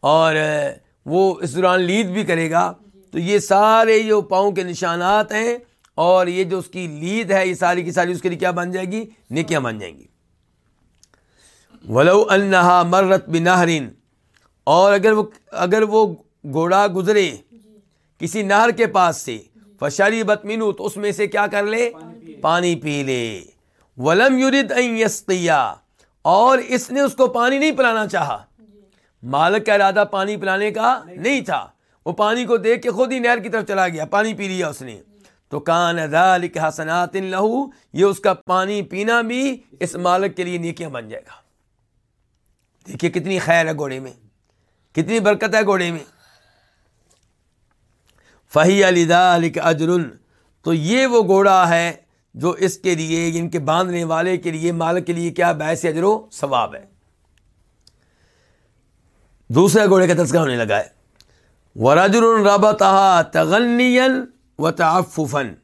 اور وہ اس دوران لید بھی کرے گا۔ تو یہ سارے جو پاؤں کے نشانات ہیں اور یہ جو اس کی لید ہے یہ ساری کی ساری اس کے لیے کیا بن جائے گی؟ نیکیاں بن جائیں گی۔ ولو انہا مرت بنہرین اور اگر وہ اگر وہ گھوڑا گزرے کسی نہر کے پاس سے فشاری بتمینو تو اس میں سے کیا کر لے؟ پانی پی لے۔ ولم یورد یسقیا اور اس نے اس کو پانی نہیں پلانا چاہا۔ مالک کا ارادہ پانی پلانے کا نہیں تھا۔ وہ پانی کو دیکھ کے خود ہی نہر کی طرف چلا گیا، پانی پی لیا اس نے۔ تو کان ذالک حسنات لہو، یہ اس کا پانی پینا بھی اس مالک کے لیے نیکیاں بن جائے گا۔ دیکھیے کتنی خیر ہے گھوڑے میں، کتنی برکت ہے گھوڑے میں۔ فہی علی ذالک اجرن، تو یہ وہ گھوڑا ہے جو اس کے لیے یعنی ان کے باندھنے والے کے لیے، مالک کے لیے کیا باعث اجر و ثواب ہے۔ دوسرے گھوڑے کا تذکرہ ہونے لگا ہے۔ وراجر ربتہ تغنین و تعفن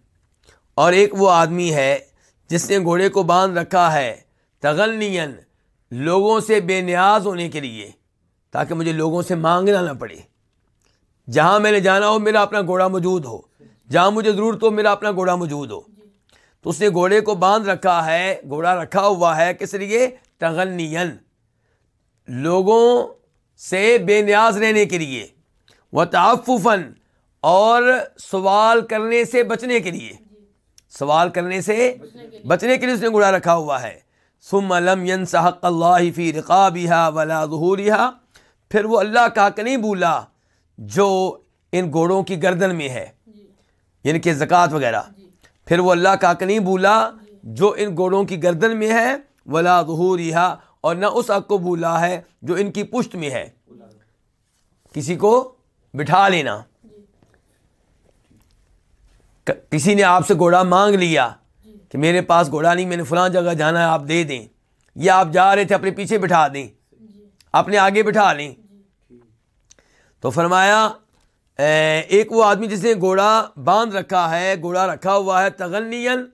اور ایک وہ آدمی ہے جس نے گھوڑے کو باندھ رکھا ہے تغنین لوگوں سے بے نیاز ہونے کے لیے، تاکہ مجھے لوگوں سے مانگنا نہ پڑے۔ جہاں میں نے جانا ہو، میرا اپنا گھوڑا موجود ہو۔ جہاں مجھے ضرورت ہو، میرا اپنا گھوڑا موجود ہو۔ تو اس نے گھوڑے کو باندھ رکھا ہے، گھوڑا رکھا ہوا ہے، کس لیے؟ تغنین لوگوں سے بے نیاز رہنے کے لیے۔ وہ تعفن اور سوال کرنے سے بچنے کے لیے۔ سوال کرنے سے بچنے کے لیے اس نے گڑا رکھا ہوا ہے۔ سم علم ین صحق اللہ فی رقابہ ولا ظہوریہ پھر وہ اللہ کا حق نہیں بولا جو ان گھوڑوں کی گردن میں ہے یعنی کہ زکوٰۃ وغیرہ۔ پھر وہ اللہ کا حق نہیں بولا جو ان گھوڑوں کی گردن میں ہے، ولا ظہوریہ اور نہ اس حق کو بولا ہے جو ان کی پشت میں ہے۔ کسی کو بٹھا لینا۔ کسی نے آپ سے گھوڑا مانگ لیا کہ میرے پاس گھوڑا نہیں، میں نے فلاں جگہ جانا ہے، آپ دے دیں۔ یا آپ جا رہے تھے اپنے پیچھے بٹھا دیں، اپنے آگے بٹھا لیں۔ تو فرمایا ایک وہ آدمی جس نے گھوڑا باندھ رکھا ہے، گھوڑا رکھا ہوا ہے تغنین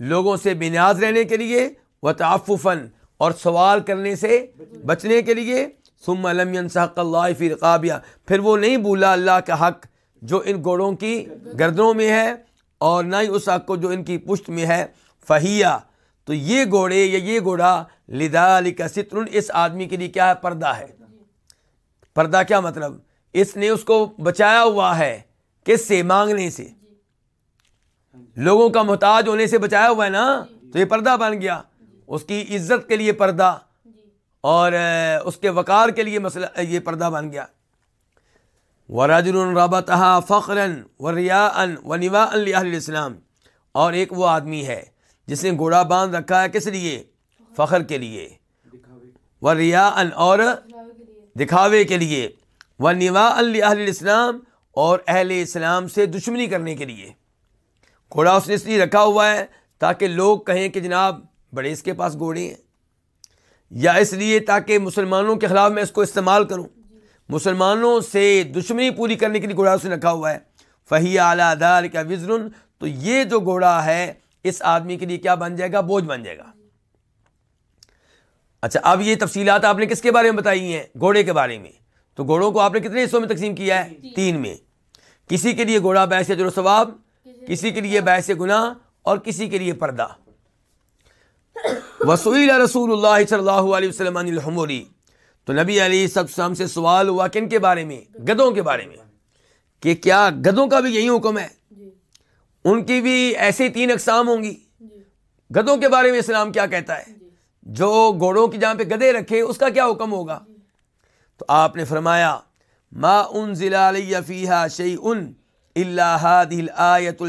لوگوں سے بنیاد رہنے کے لیے وہ تعفن اور سوال کرنے سے بچنے کے لیے، ثم لم ينسحق اللہ فی رقابیہ پھر وہ نہیں بولا اللہ کا حق جو ان گھوڑوں کی گردنوں میں ہے اور نہ ہی اس حق کو جو ان کی پشت میں ہے، فہیا۔ تو یہ گھوڑے یا یہ گھوڑا لدا علی کا ستر اس آدمی کے لیے کیا ہے؟ پردہ ہے۔ پردہ کیا مطلب؟ اس نے اس کو بچایا ہوا ہے کس سے؟ مانگنے سے۔ لوگوں کا محتاج ہونے سے بچایا ہوا ہے نا؟ تو یہ پردہ بن گیا۔ اس کی عزت کے لیے پردہ۔ اور اس کے وقار کے لیے مسئلہ، یہ پردہ بن گیا۔ وراج الربا فخرن و ریا ان و نوا السلام اور ایک وہ آدمی ہے جس نے گھوڑا باندھ رکھا ہے کس لیے؟ فخر کے لیے۔ و ریا ان اور دکھاوے کے لیے۔ و نوا الاسلام اور اہل اسلام سے دشمنی کرنے کے لیے۔ گھوڑا اس نے اس لیے رکھا ہوا ہے تاکہ لوگ کہیں کہ جناب بڑے اس کے پاس گھوڑے ہیں۔ یا اس لیے تاکہ مسلمانوں کے خلاف میں اس کو استعمال کروں۔ مسلمانوں سے دشمنی پوری کرنے کے لیے گھوڑا اس نے رکھا ہوا ہے۔ فہی اعلیٰ دار کا وزر۔ تو یہ جو گھوڑا ہے اس آدمی کے لیے کیا بن جائے گا؟ بوجھ بن جائے گا۔ اچھا اب یہ تفصیلات آپ نے کس کے بارے میں بتائی ہیں؟ گھوڑے کے بارے میں۔ تو گھوڑوں کو آپ نے کتنے حصوں میں تقسیم کیا ہے؟ تین میں۔ کسی کے لیے گھوڑا بحث جو ثواب کسی کے لیے بحث گناہ اور کسی کے لیے پردہ۔ وسیل رسول اللہ صلی اللہ علیہ وسلم الحموری تو نبی علی سب سام سے سوال ہوا کن کے بارے میں؟ گدوں کے بارے میں۔ کہ کیا گدوں کا بھی یہی حکم ہے؟ جی۔ ان کی بھی ایسے تین اقسام ہوں گی۔ جی۔ گدوں کے بارے میں اسلام کیا کہتا ہے؟ جی۔ جو گھوڑوں کی جہاں پہ گدے رکھے اس کا کیا حکم ہوگا؟ تو آپ نے فرمایا ما ان ضلع فیحا شعی ان اللہ آیت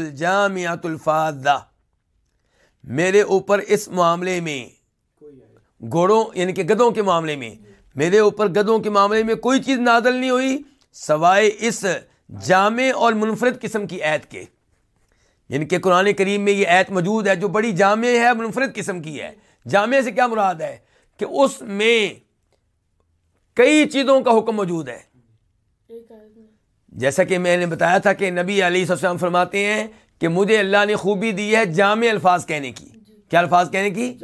الفاظہ. میرے اوپر اس معاملے میں گھوڑوں یعنی کہ گدوں کے معاملے میں میرے اوپر گدوں کے معاملے میں کوئی چیز نادل نہیں ہوئی سوائے اس جامع اور منفرد قسم کی ایت کے۔ یعنی کہ قرآن کریم میں یہ ایت موجود ہے جو بڑی جامع ہے منفرد قسم کی ہے۔ جامع سے کیا مراد ہے؟ کہ اس میں کئی چیزوں کا حکم موجود ہے۔ جیسا کہ میں نے بتایا تھا کہ نبی علی السلام فرماتے ہیں کہ مجھے اللہ نے خوبی دی ہے جامع الفاظ کہنے کی۔ کیا الفاظ کہنے کی؟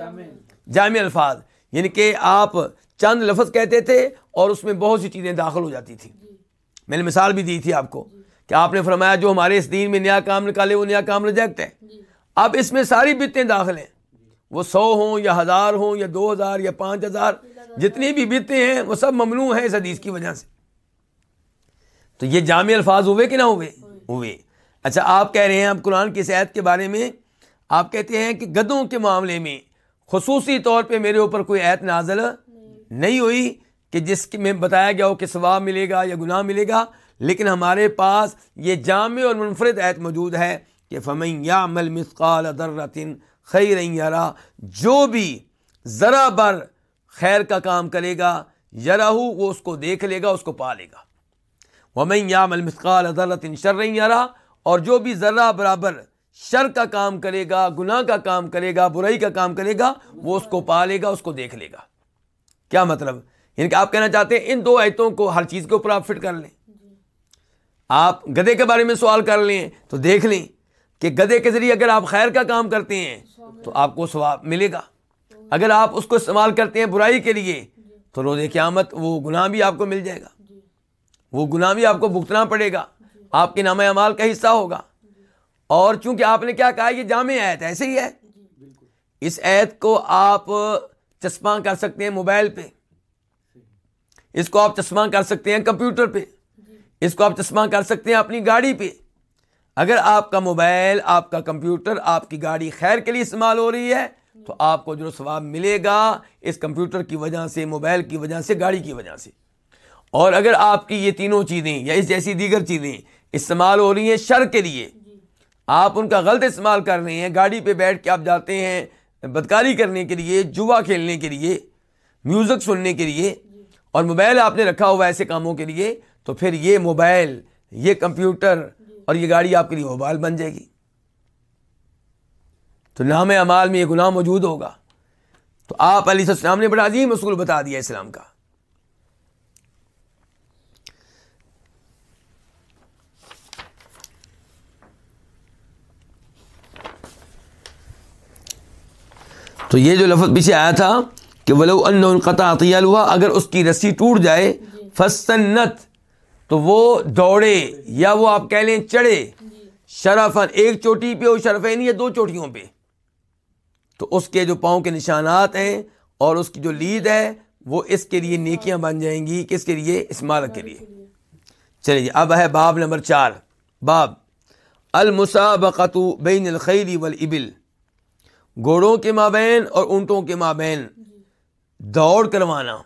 جامع الفاظ۔ یعنی کہ آپ چند لفظ کہتے تھے اور اس میں بہت سی چیزیں داخل ہو جاتی تھیں۔ میں نے مثال بھی دی تھی آپ کو کہ آپ نے فرمایا جو ہمارے اس دین میں نیا کام نکالے وہ نیا کام ریجیکٹ ہے۔ اب اس میں ساری بتیں داخل ہیں۔ وہ سو ہوں یا ہزار ہوں یا دو ہزار یا پانچ ہزار جتنی بھی بتیں ہیں وہ سب ممنوع ہیں اس حدیث کی وجہ سے۔ تو یہ جامع الفاظ ہوئے کہ نہ ہوئے؟ ہوئے۔ اچھا آپ کہہ رہے ہیں اب قرآن کی صحت کے بارے میں آپ کہتے ہیں کہ گدوں کے معاملے میں خصوصی طور پہ میرے اوپر کوئی ایت نازل نہیں ہوئی کہ جس میں بتایا گیا ہو کہ ثواب ملے گا یا گناہ ملے گا، لیکن ہمارے پاس یہ جامع اور منفرد ایت موجود ہے کہ فمن یا مل مسقال درتن خیر یارا جو بھی ذرا بر خیر کا کام کرے گا یراہ وہ اس کو دیکھ لے گا، اس کو پا لے گا۔ ومن یا مل مسقال ادرتن شر یارا اور جو بھی ذرا برابر شر کا کام کرے گا، گناہ کا کام کرے گا، برائی کا کام کرے گا، وہ اس کو پا لے گا، اس کو دیکھ لے گا۔ کیا مطلب؟ یعنی کہ آپ کہنا چاہتے ہیں ان دو ایتوں کو ہر چیز کے اوپر آپ فٹ کر لیں۔ آپ گدے کے بارے میں سوال کر لیں تو دیکھ لیں کہ گدے کے ذریعے اگر آپ خیر کا کام کرتے ہیں تو آپ کو ثواب ملے گا۔ اگر آپ اس کو استعمال کرتے ہیں برائی کے لیے تو روز قیامت وہ گناہ بھی آپ کو مل جائے گا۔ وہ گناہ بھی آپ کو بھگتنا پڑے گا۔ آپ کے نام اعمال کا حصہ ہوگا۔ اور چونکہ آپ نے کیا کہا، یہ جامع ایت ایسے ہی ہے۔ اس ایت کو آپ چشمہ کر سکتے ہیں موبائل پہ۔ اس کو آپ چشمہ کر سکتے ہیں کمپیوٹر پہ۔ اس کو آپ چشمہ کر سکتے ہیں اپنی گاڑی پہ۔ اگر آپ کا موبائل، آپ کا کمپیوٹر، آپ کی گاڑی خیر کے لیے استعمال ہو رہی ہے، تو آپ کو جو ثواب ملے گا اس کمپیوٹر کی وجہ سے، موبائل کی وجہ سے، گاڑی کی وجہ سے۔ اور اگر آپ کی یہ تینوں چیزیں یا اس جیسی دیگر چیزیں استعمال ہو رہی ہیں شر کے لیے، آپ ان کا غلط استعمال کر رہے ہیں، گاڑی پہ بیٹھ کے آپ جاتے ہیں بدکاری کرنے کے لیے، جوا کھیلنے کے لیے، میوزک سننے کے لیے اور موبائل آپ نے رکھا ہوا ایسے کاموں کے لیے، تو پھر یہ موبائل، یہ کمپیوٹر اور یہ گاڑی آپ کے لیے موبائل بن جائے گی۔ تو نام اعمال میں یہ گناہ موجود ہوگا۔ تو آپ علی السلام نے بڑا عظیم اصول بتا دیا اسلام کا۔ تو یہ جو لفظ پیچھے آیا تھا کہ ولو ان قطع ہوا اگر اس کی رسی ٹوٹ جائے فسنت تو وہ دوڑے یا وہ آپ کہہ لیں چڑھے شرفن ایک چوٹی پہ وہ شرفین یا دو چوٹیوں پہ۔ تو اس کے جو پاؤں کے نشانات ہیں اور اس کی جو لید ہے، وہ اس کے لیے نیکیاں بن جائیں گی، کس کے لیے؟ اسمارک کے لیے۔ چلیے، اب ہے باب نمبر چار۔ باب المسابقت بین الخیری والابل۔ گھوڑوں کے مابین اور اونٹوں کے مابین۔ دوڑ کروانا۔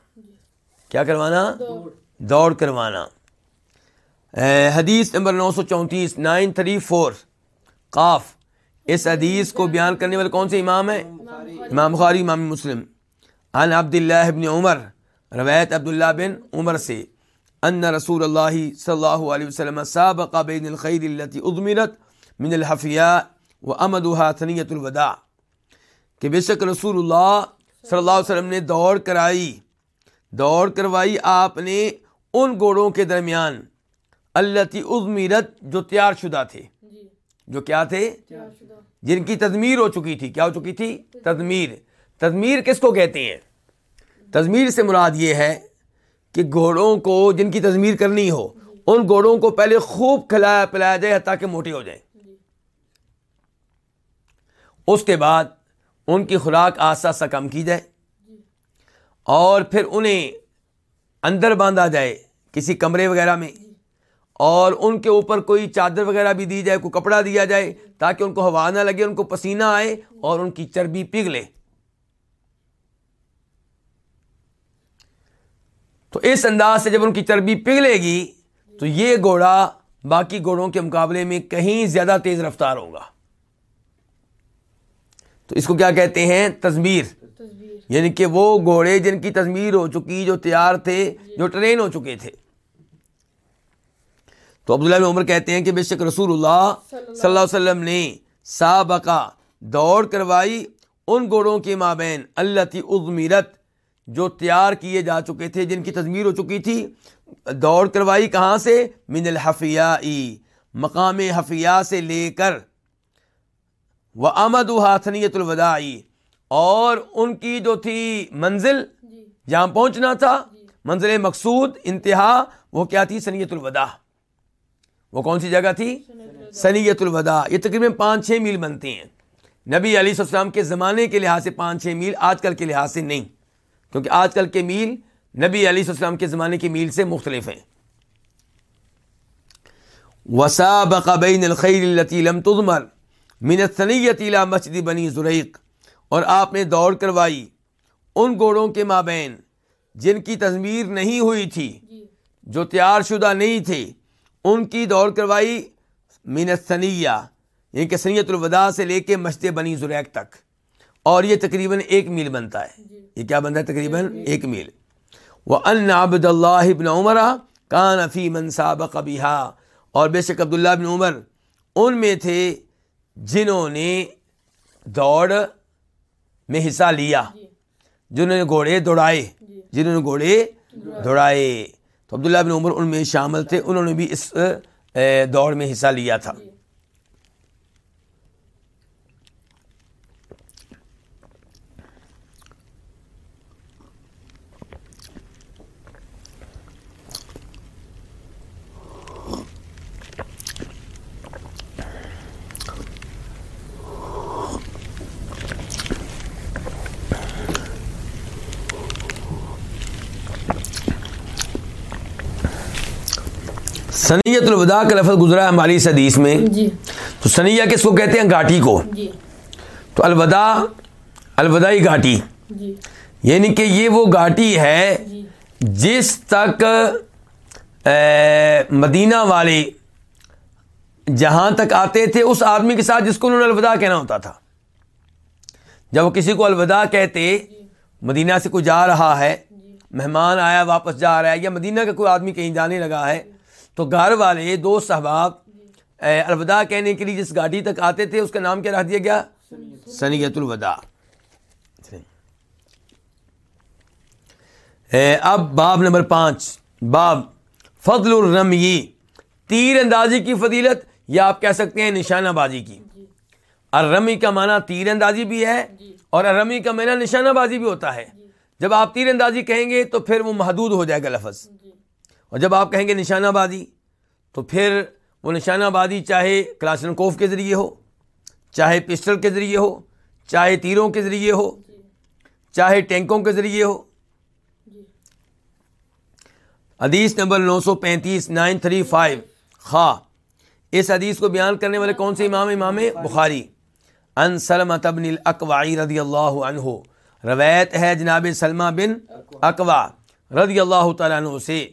کیا کروانا؟ دوڑ کروانا۔ حدیث نمبر نو سو چونتیس، نائن تھری فور۔ قاف، اس حدیث کو بیان کرنے والے کون سے امام ہیں؟ امام بخاری، امام مسلم۔ عن عبد اللہ ابن عمر، روایت عبداللہ بن عمر سے۔ ان رسول اللہ صلی اللہ علیہ وسلم سابق بین الخیر التي اضمرت من الحفیاء و امدها ثنیت الوداع۔ کہ بے شک رسول اللہ صلی اللہ علیہ وسلم نے دوڑ کرائی دوڑ کروائی آپ نے ان گوڑوں کے درمیان اللہ عزمیرت جو تیار شدہ تھے۔ جی۔ جو کیا تھے؟ جن کی تدمیر ہو چکی تھی۔ کیا ہو چکی تھی؟ تدمیر۔ تدمیر کس کو کہتے ہیں؟ تدمیر سے مراد یہ ہے کہ گھوڑوں کو جن کی تدمیر کرنی ہو۔ ان گھوڑوں کو پہلے خوب کھلایا پلایا جائے تاکہ موٹے ہو جائیں۔ جی۔ اس کے بعد ان کی خوراک آسا سا کم کی جائے اور پھر انہیں اندر باندھا جائے کسی کمرے وغیرہ میں اور ان کے اوپر کوئی چادر وغیرہ بھی دی جائے، کوئی کپڑا دیا جائے تاکہ ان کو ہوا نہ لگے، ان کو پسینہ آئے اور ان کی چربی پگھلے تو اس انداز سے جب ان کی چربی پگھلے گی تو یہ گھوڑا باقی گھوڑوں کے مقابلے میں کہیں زیادہ تیز رفتار ہوگا۔ تو اس کو کیا کہتے ہیں؟ تصویر یعنی کہ وہ گھوڑے جن کی تصویر ہو چکی جو تیار تھے جو ٹرین ہو چکے تھے۔ تو عبداللہ بن عمر کہتے ہیں کہ بے شک رسول اللہ صلی اللہ علیہ وسلم نے سابقہ دوڑ کروائی ان گھوڑوں کے مابین اللہ تی عظمیرت جو تیار کیے جا چکے تھے جن کی تضمیر ہو چکی تھی۔ دوڑ کروائی کہاں سے؟ من الحفیہ مقام حفیہ سے لے کر وہ آمد و حاثنیت الوداعی اور ان کی جو تھی منزل جی۔ جہاں پہنچنا تھا جی۔ منزل مقصود انتہا وہ کیا تھی؟ سنیت الوداع۔ وہ کون سی جگہ تھی؟ سنیت الوداع۔ یہ تقریباً پانچ چھ میل بنتی ہیں نبی علیہ السلام کے زمانے کے لحاظ سے پانچ چھ میل آج کل کے لحاظ سے نہیں۔ کیونکہ آج کل کے میل نبی علیہ السلام کے زمانے کی میل سے مختلف ہیں۔ وسابق بین الخیل التي لم تضمر۔ من الثنیت الى مسجد بنی زریق اور آپ نے دوڑ کروائی ان گھوڑوں کے مابین جن کی تضمیر نہیں ہوئی تھی جو تیار شدہ نہیں تھے ان کی دوڑ کروائی من الثنیہ یعنی کہ سنیت الوداع سے لے کے مسجد بنی زریق تک۔ اور یہ تقریباً ایک میل بنتا ہے۔ یہ کیا بنتا ہے؟ تقریباً ایک میل۔ وہ ان عبد اللہ ابن عمر کان فی من سابق بہا اور بے شک عبداللہ بن عمر ان میں تھے جنہوں نے دوڑ میں حصہ لیا جنہوں نے گھوڑے دوڑائے جنہوں نے گھوڑے دوڑائے۔ تو عبداللہ بن عمر ان میں شامل تھے انہوں نے بھی اس دوڑ میں حصہ لیا تھا۔ سنیت الوداع کا لفظ گزرا ہے ہماری اس حدیث میں۔ جی۔ تو سنیہ کس کو کہتے ہیں؟ گھاٹی کو۔ جی۔ تو الوداع الوداعی گھاٹی۔ جی۔ یعنی کہ یہ وہ گھاٹی ہے جس تک مدینہ والے جہاں تک آتے تھے اس آدمی کے ساتھ جس کو انہوں نے الوداع کہنا ہوتا تھا۔ جب وہ کسی کو الوداع کہتے مدینہ سے کوئی جا رہا ہے مہمان آیا واپس جا رہا ہے یا مدینہ کا کوئی آدمی کہیں جانے لگا ہے تو گھر والے دو صحباب الوداع کہنے کے لیے جس گاڑی تک آتے تھے، اس کا نام کیا رکھ دیا گیا؟ سنیت الوداع۔ اب باب نمبر پانچ۔ باب فضل الرمی، تیر اندازی کی فضیلت یا آپ کہہ سکتے ہیں نشانہ بازی کی۔ الرمی کا معنی تیر اندازی بھی ہے اور الرمی کا معنی نشانہ بازی بھی ہوتا ہے۔ جب آپ تیر اندازی کہیں گے تو پھر وہ محدود ہو جائے گا لفظ۔ اور جب آپ کہیں گے نشانہ بازی، تو پھر وہ نشانہ بازی چاہے کلاشنکوف کے ذریعے ہو، چاہے پسٹل کے ذریعے ہو، چاہے تیروں کے ذریعے ہو، چاہے ٹینکوں کے ذریعے ہو۔ حدیث نمبر نو سو پینتیس، نائن تھری فائیو۔ خواہ، اس حدیث کو بیان کرنے والے کون سے امام امام بخاری۔ ان سلمۃ بن الاقوائی رضی اللہ عنہ۔ روایت ہے جناب سلمہ بن اقوا رضی اللہ تعالیٰ عنہ سے۔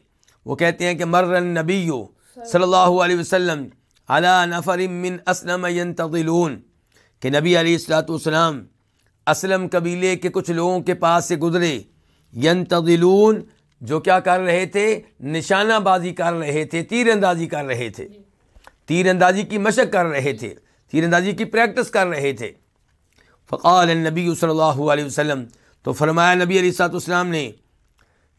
وہ کہتے ہیں کہ مر النبی صلی اللہ علیہ وسلم علی نفر من اسلم ینتظلون کہ نبی علیہ الصلوۃ والسلام اسلم قبیلے کے کچھ لوگوں کے پاس سے گزرے۔ ینتظلون جو کیا کر رہے تھے؟ نشانہ بازی کر رہے تھے تیر اندازی کر رہے تھے۔ تیر اندازی کی مشق کر رہے تھے تیر اندازی کی پریکٹس کر رہے تھے۔ فقال النبی صلی اللہ علیہ وسلم تو فرمایا نبی علیہ الصلوۃ والسلام نے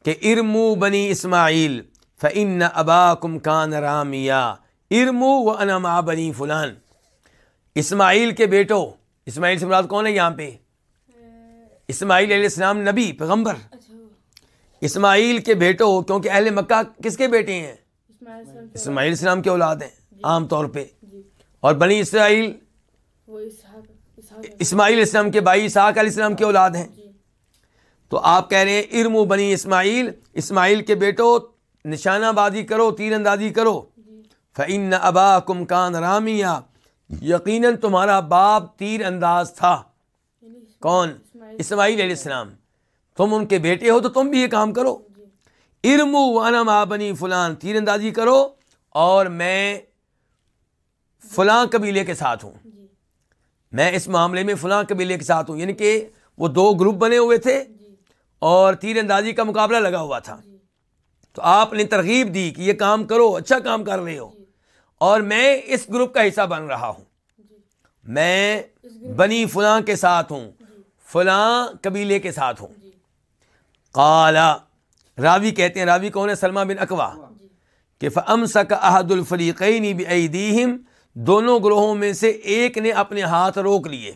کہ ارمو بنی اسماعیل فعن ابا کم کان رامیا ارمو و انما بنی فلان۔ اسماعیل کے بیٹو اسماعیل سے مراد کون ہے یہاں پہ؟ اسماعیل علیہ السلام نبی پیغمبر۔ اچھا۔ اسماعیل کے بیٹو کیونکہ اہل مکہ کس کے بیٹے ہیں؟ اسماعیل اسماعیل السلام کے اولاد ہیں عام طور پہ۔ جی۔ اور بنی اسرائیل اسماعیل علیہ السلام کے بھائی اسحاق علیہ السلام کے اولاد ہیں۔ جی۔ تو آپ کہہ رہے ہیں ارم بنی اسماعیل اسماعیل کے بیٹو نشانہ بازی کرو تیر اندازی کرو۔ فعن ابا کم کان رامیہ یقیناً تمہارا باپ تیر انداز تھا۔ کون؟ اسماعیل علیہ السلام۔ تم ان کے بیٹے ہو تو تم بھی یہ کام کرو۔ ارمو وانا ما بنی فلان۔ تیر اندازی کرو اور میں فلاں قبیلے کے ساتھ ہوں۔ میں اس معاملے میں فلاں قبیلے کے ساتھ ہوں۔ یعنی کہ وہ دو گروپ بنے ہوئے تھے اور تیر اندازی کا مقابلہ لگا ہوا تھا۔ جی تو آپ نے ترغیب دی کہ یہ کام کرو اچھا کام کر رہے ہو۔ اور میں اس گروپ کا حصہ بن رہا ہوں۔ میں بنی فلاں کے ساتھ ہوں، فلاں قبیلے کے ساتھ ہوں۔ قالا راوی کہتے ہیں، راوی کون ہے؟ سلمہ بن اقوا کہ فم سک احد الفریقین بعیدیہم دونوں گروہوں میں سے ایک نے اپنے ہاتھ روک لیے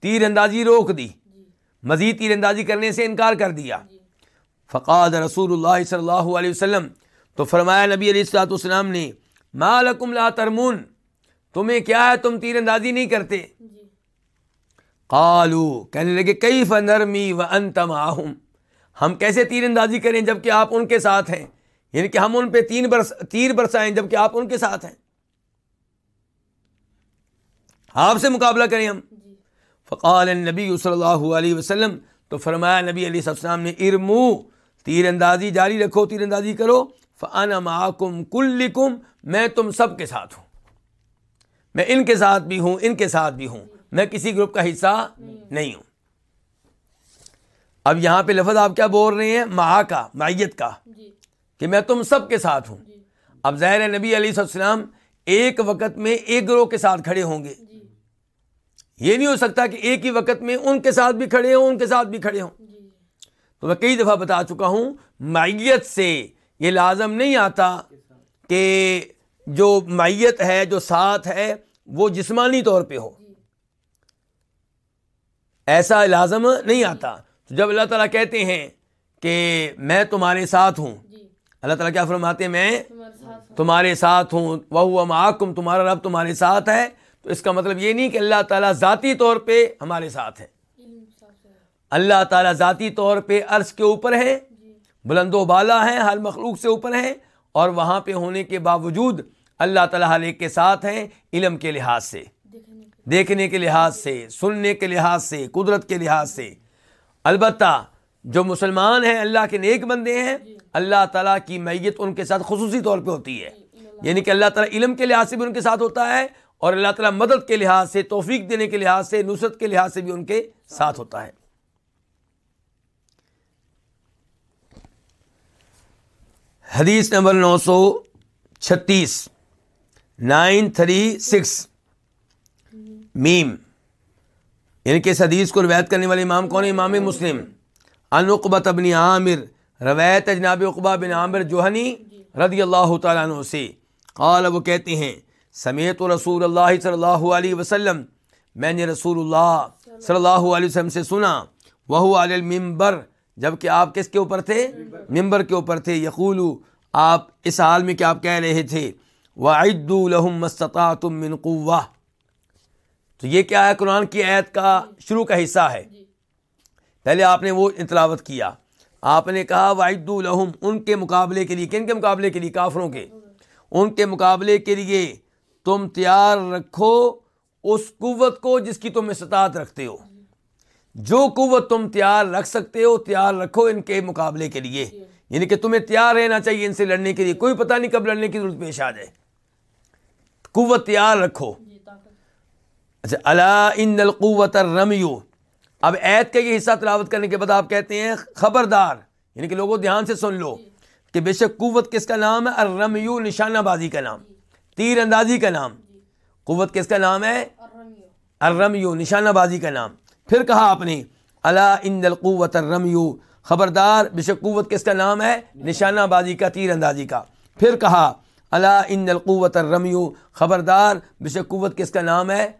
تیر اندازی روک دی۔ مزید تیر اندازی کرنے سے انکار کر دیا۔ فقاد رسول اللہ صلی اللہ علیہ وسلم تو فرمایا نبی علیہ السلاۃ والسلام نے ما لکم لا ترمون تمہیں کیا ہے؟ تم تیر اندازی نہیں کرتے۔ جی۔ قالو کہنے لگے کئی نرمی و انت معہم؟ ہم کیسے تیر اندازی کریں جبکہ آپ ان کے ساتھ ہیں؟ یعنی کہ ہم ان پہ تین برس تیر برسائیں جبکہ آپ ان کے ساتھ ہیں۔ آپ سے مقابلہ کریں ہم۔ جی۔ فقال نبی صلی اللہ علیہ وسلم تو فرمایا نبی علیہ السلام نے ارمو تیر اندازی جاری رکھو تیر اندازی کرو۔ فانا معاکم کلکم میں تم سب کے ساتھ ہوں۔ میں ان کے ساتھ بھی ہوں ان کے ساتھ بھی ہوں۔ میں کسی گروپ کا حصہ نہیں ہوں۔ اب یہاں پہ لفظ آپ کیا بول رہے ہیں؟ مع کا معیت کا۔ جی۔ کہ میں تم سب کے ساتھ ہوں۔ جی۔ اب ظاہر ہے نبی علیہ السلام ایک وقت میں ایک گروہ کے ساتھ کھڑے ہوں گے۔ جی۔ یہ نہیں ہو سکتا کہ ایک ہی وقت میں ان کے ساتھ بھی کھڑے ہوں ان کے ساتھ بھی کھڑے ہوں۔ تو میں کئی دفعہ بتا چکا ہوں معیت سے یہ لازم نہیں آتا کہ جو معیت ہے جو ساتھ ہے وہ جسمانی طور پہ ہو۔ ایسا لازم نہیں آتا۔ تو جب اللہ تعالیٰ کہتے ہیں کہ میں تمہارے ساتھ ہوں جی۔ اللہ تعالیٰ کیا فرماتے ہیں؟ میں تمہارے ساتھ ہوں۔ وہ معاکم تمہارا رب تمہارے ساتھ ہے۔ تو اس کا مطلب یہ نہیں کہ اللہ تعالیٰ ذاتی طور پہ ہمارے ساتھ ہے۔ اللہ تعالیٰ ذاتی طور پہ عرض کے اوپر ہے بلند و بالا ہیں، ہر مخلوق سے اوپر ہیں، اور وہاں پہ ہونے کے باوجود اللہ تعالیٰ ہر ایک کے ساتھ ہیں علم کے لحاظ سے۔ دیکھنے کے لحاظ سے، سننے کے لحاظ سے، قدرت کے لحاظ سے۔ البتہ جو مسلمان ہیں، اللہ کے نیک بندے ہیں، اللہ تعالیٰ کی میت ان کے ساتھ خصوصی طور پہ ہوتی ہے۔ یعنی کہ اللہ تعالیٰ علم کے لحاظ سے بھی ان کے ساتھ ہوتا ہے، اور اللہ تعالیٰ مدد کے لحاظ سے، توفیق دینے کے لحاظ سے، نصرت کے لحاظ سے بھی ان کے ساتھ ہوتا ہے۔ حدیث نمبر نو سو چھتیس، نائن تھری سکس، میم۔ یعنی کہ اس حدیث کو روایت کرنے والے امام کون ہے امام مسلم۔ انقبت ابن عامر، روایت ہے جناب اقبا بن عامر جوہنی رضی اللہ تعالیٰ عنہ سے۔ قال، وہ کہتے ہیں، سمیت و رسول اللہ صلی اللہ علیہ وسلم۔ میں نے رسول اللہ صلی اللہ علیہ وسلم سے سنا وہ علی المنبر۔ جبکہ آپ کس کے اوپر تھے؟ ممبر کے اوپر تھے۔ یقولو آپ اس حال میں کہ آپ کہہ رہے تھے وَعِدُّوا لَهُمْ مَسْتَطَعْتُم مِّن قُوَّةٍ تو یہ کیا ہے؟ قرآن کی آیت کا شروع کا حصہ ہے۔ جی۔ پہلے آپ نے وہ تلاوت کیا۔ آپ نے کہا واحد الحم ان کے مقابلے کے لیے کن کے مقابلے کے لیے؟ کافروں کے۔ ان کے مقابلے کے لیے تم تیار رکھو اس قوت کو جس کی تم استطاعت رکھتے ہو۔ جو قوت تم تیار رکھ سکتے ہو تیار رکھو ان کے مقابلے کے لیے۔ یعنی کہ تمہیں تیار رہنا چاہیے ان سے لڑنے کے لیے۔ کوئی پتہ نہیں کب لڑنے کی ضرورت پیش آ جائے۔ قوت تیار رکھو۔ اچھا اللہ ان القوت الرمیو اب عید کا یہ حصہ تلاوت کرنے کے بعد آپ کہتے ہیں خبردار۔ یعنی کہ لوگوں، دھیان سے سن لو کہ بے شک قوت کس کا نام ہے؟ الرمیو نشانہ بازی کا نام۔ تیر اندازی کا نام۔ قوت کس کا نام ہے؟ الرمیو نشانہ بازی کا نام۔ پھر کہا آپ نے اللہ ان القوت الرمیو خبردار بے شک قوت کس کا نام ہے؟ نشانہ بازی کا تیر اندازی کا۔ پھر کہا اللہ ان القوت الرمیو خبردار بے شک قوت کس کا نام ہے؟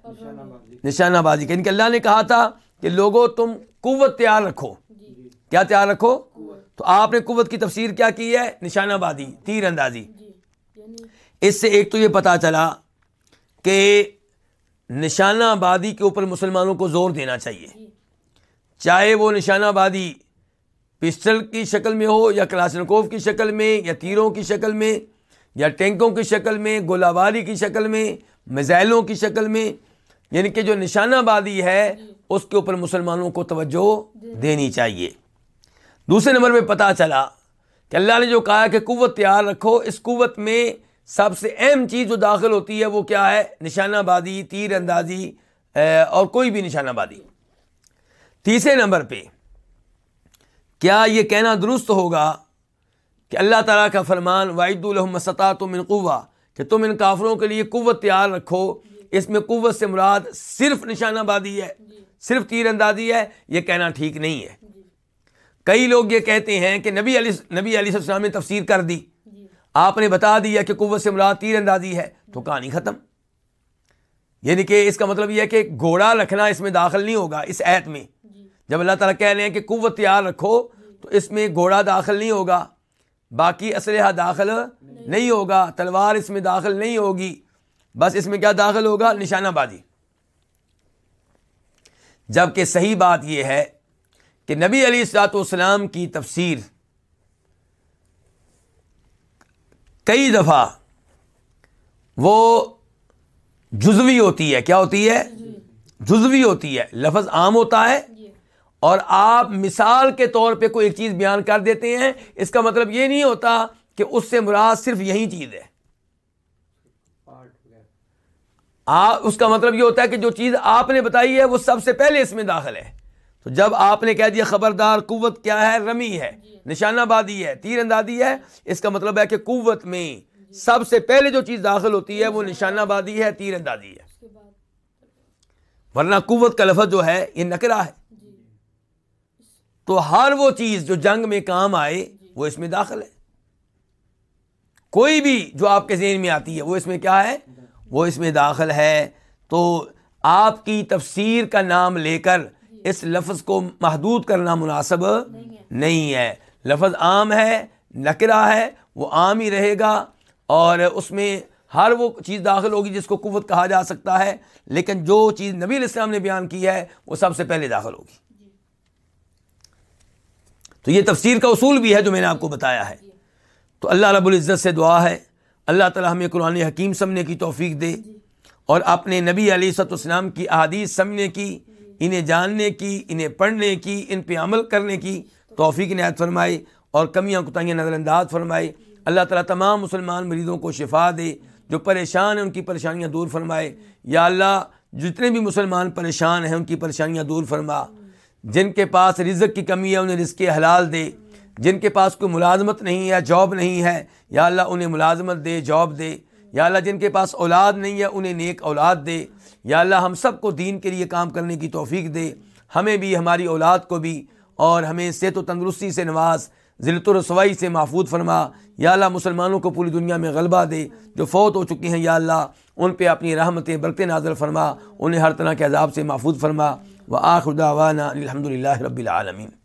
نشانہ بازی کا۔ ان کے اللہ نے کہا تھا کہ لوگوں تم قوت تیار رکھو۔ جی۔ کیا تیار رکھو؟ تو آپ نے قوت کی تفسیر کیا کی ہے؟ نشانہ بازی تیر اندازی۔ جی۔ یعنی اس سے ایک تو یہ پتا چلا کہ نشانہ بازی کے اوپر مسلمانوں کو زور دینا چاہیے۔ جی۔ چاہے وہ نشانہ بازی پسٹل کی شکل میں ہو یا کلاشنکوف کی شکل میں یا تیروں کی شکل میں یا ٹینکوں کی شکل میں گولہ باری کی شکل میں، میزائلوں کی شکل میں یعنی کہ جو نشانہ بازی ہے، اس کے اوپر مسلمانوں کو توجہ دینی چاہیے۔ دوسرے نمبر پہ پتہ چلا کہ اللہ نے جو کہا کہ قوت تیار رکھو، اس قوت میں سب سے اہم چیز جو داخل ہوتی ہے، وہ کیا ہے؟ نشانہ بازی تیر اندازی اور کوئی بھی نشانہ بازی۔ تیسرے نمبر پہ کیا یہ کہنا درست ہوگا کہ اللہ تعالیٰ کا فرمان واحد الحم سطح تم ان قوا کہ تم ان کافروں کے لیے قوت تیار رکھو، اس میں قوت سے مراد صرف نشانہ بازی ہے، صرف تیر اندازی ہے، یہ کہنا ٹھیک نہیں ہے۔ کئی لوگ یہ کہتے ہیں کہ نبی علی نبی علیہ السلام نے تفسیر کر دی۔ آپ نے بتا دیا کہ قوت سے مراد تیر اندازی ہے، تو کہانی ختم۔ یعنی کہ اس کا مطلب یہ ہے کہ گھوڑا رکھنا اس میں داخل نہیں ہوگا، اس ایت میں۔ جب اللہ تعالیٰ کہہ رہے ہیں کہ قوت تیار رکھو، تو اس میں گھوڑا داخل نہیں ہوگا، باقی اسلحہ داخل نہیں ہوگا، تلوار اس میں داخل نہیں ہوگی۔ بس اس میں کیا داخل ہوگا؟ نشانہ بازی۔ جبکہ صحیح بات یہ ہے کہ نبی علی السلاط والسلام کی تفسیر کئی دفعہ وہ جزوی ہوتی ہے۔ کیا ہوتی ہے؟ جزوی ہوتی ہے۔ لفظ عام ہوتا ہے جی اور آپ مثال کے طور پہ کوئی ایک چیز بیان کر دیتے ہیں، اس کا مطلب یہ نہیں ہوتا کہ اس سے مراد صرف یہی چیز ہے۔ آپ اس کا مطلب یہ ہوتا ہے کہ جو چیز آپ نے بتائی ہے، وہ سب سے پہلے اس میں داخل ہے۔ تو جب آپ نے کہہ دیا خبردار قوت کیا ہے، رمی ہے، نشانہ بازی ہے، تیر اندازی ہے، اس کا مطلب ہے کہ قوت میں سب سے پہلے جو چیز داخل ہوتی ہے، وہ نشانہ بازی ہے، تیر اندازی ہے۔ ورنہ قوت کا لفظ جو ہے، یہ نکرا ہے۔ تو ہر وہ چیز جو جنگ میں کام آئے، وہ اس میں داخل ہے۔ کوئی بھی جو آپ کے ذہن میں آتی ہے، وہ اس میں کیا ہے؟ وہ اس میں داخل ہے۔ تو آپ کی تفسیر کا نام لے کر اس لفظ کو محدود کرنا مناسب نہیں ہے۔ لفظ عام ہے نکرا ہے، وہ عام ہی رہے گا اور اس میں ہر وہ چیز داخل ہوگی جس کو قوت کہا جا سکتا ہے۔ لیکن جو چیز نبی علیہ السلام نے بیان کی ہے، وہ سب سے پہلے داخل ہوگی۔ تو یہ تفسیر کا اصول بھی ہے جو میں نے آپ کو بتایا ہے۔ تو اللہ رب العزت سے دعا ہے۔ اللہ تعالیٰ ہمیں قرآن حکیم سمجھنے کی توفیق دے۔ اور اپنے نبی علیہ صد السلام کی احادیث سمجھنے کی، انہیں جاننے کی، انہیں پڑھنے کی، ان پہ عمل کرنے کی توفیق نہایت فرمائے۔ اور کمیاں کوتاہیاں نظر انداز فرمائے۔ اللہ تعالیٰ تمام مسلمان مریضوں کو شفا دے۔ جو پریشان ہیں ان کی پریشانیاں دور فرمائے۔ یا اللہ، جتنے بھی مسلمان پریشان ہیں ان کی پریشانیاں دور فرما۔ جن کے پاس رزق کی کمی ہے، انہیں رزق حلال دے۔ جن کے پاس کوئی ملازمت نہیں ہے، جاب نہیں ہے، یا اللہ انہیں ملازمت دے، جاب دے۔ یا اللہ جن کے پاس اولاد نہیں ہے، انہیں نیک اولاد دے۔ یا اللہ ہم سب کو دین کے لیے کام کرنے کی توفیق دے۔ ہمیں بھی، ہماری اولاد کو بھی۔ اور ہمیں صحت و تندرستی سے نواز، ذلت و رسوائی سے محفوظ فرما۔ یا اللہ مسلمانوں کو پوری دنیا میں غلبہ دے۔ جو فوت ہو چکی ہیں، یا اللہ ان پہ اپنی رحمتیں برکت نازل فرما۔ انہیں ہر طرح کے عذاب سے محفوظ فرما۔ و آخر دعوانا الحمد للہ رب العالمین۔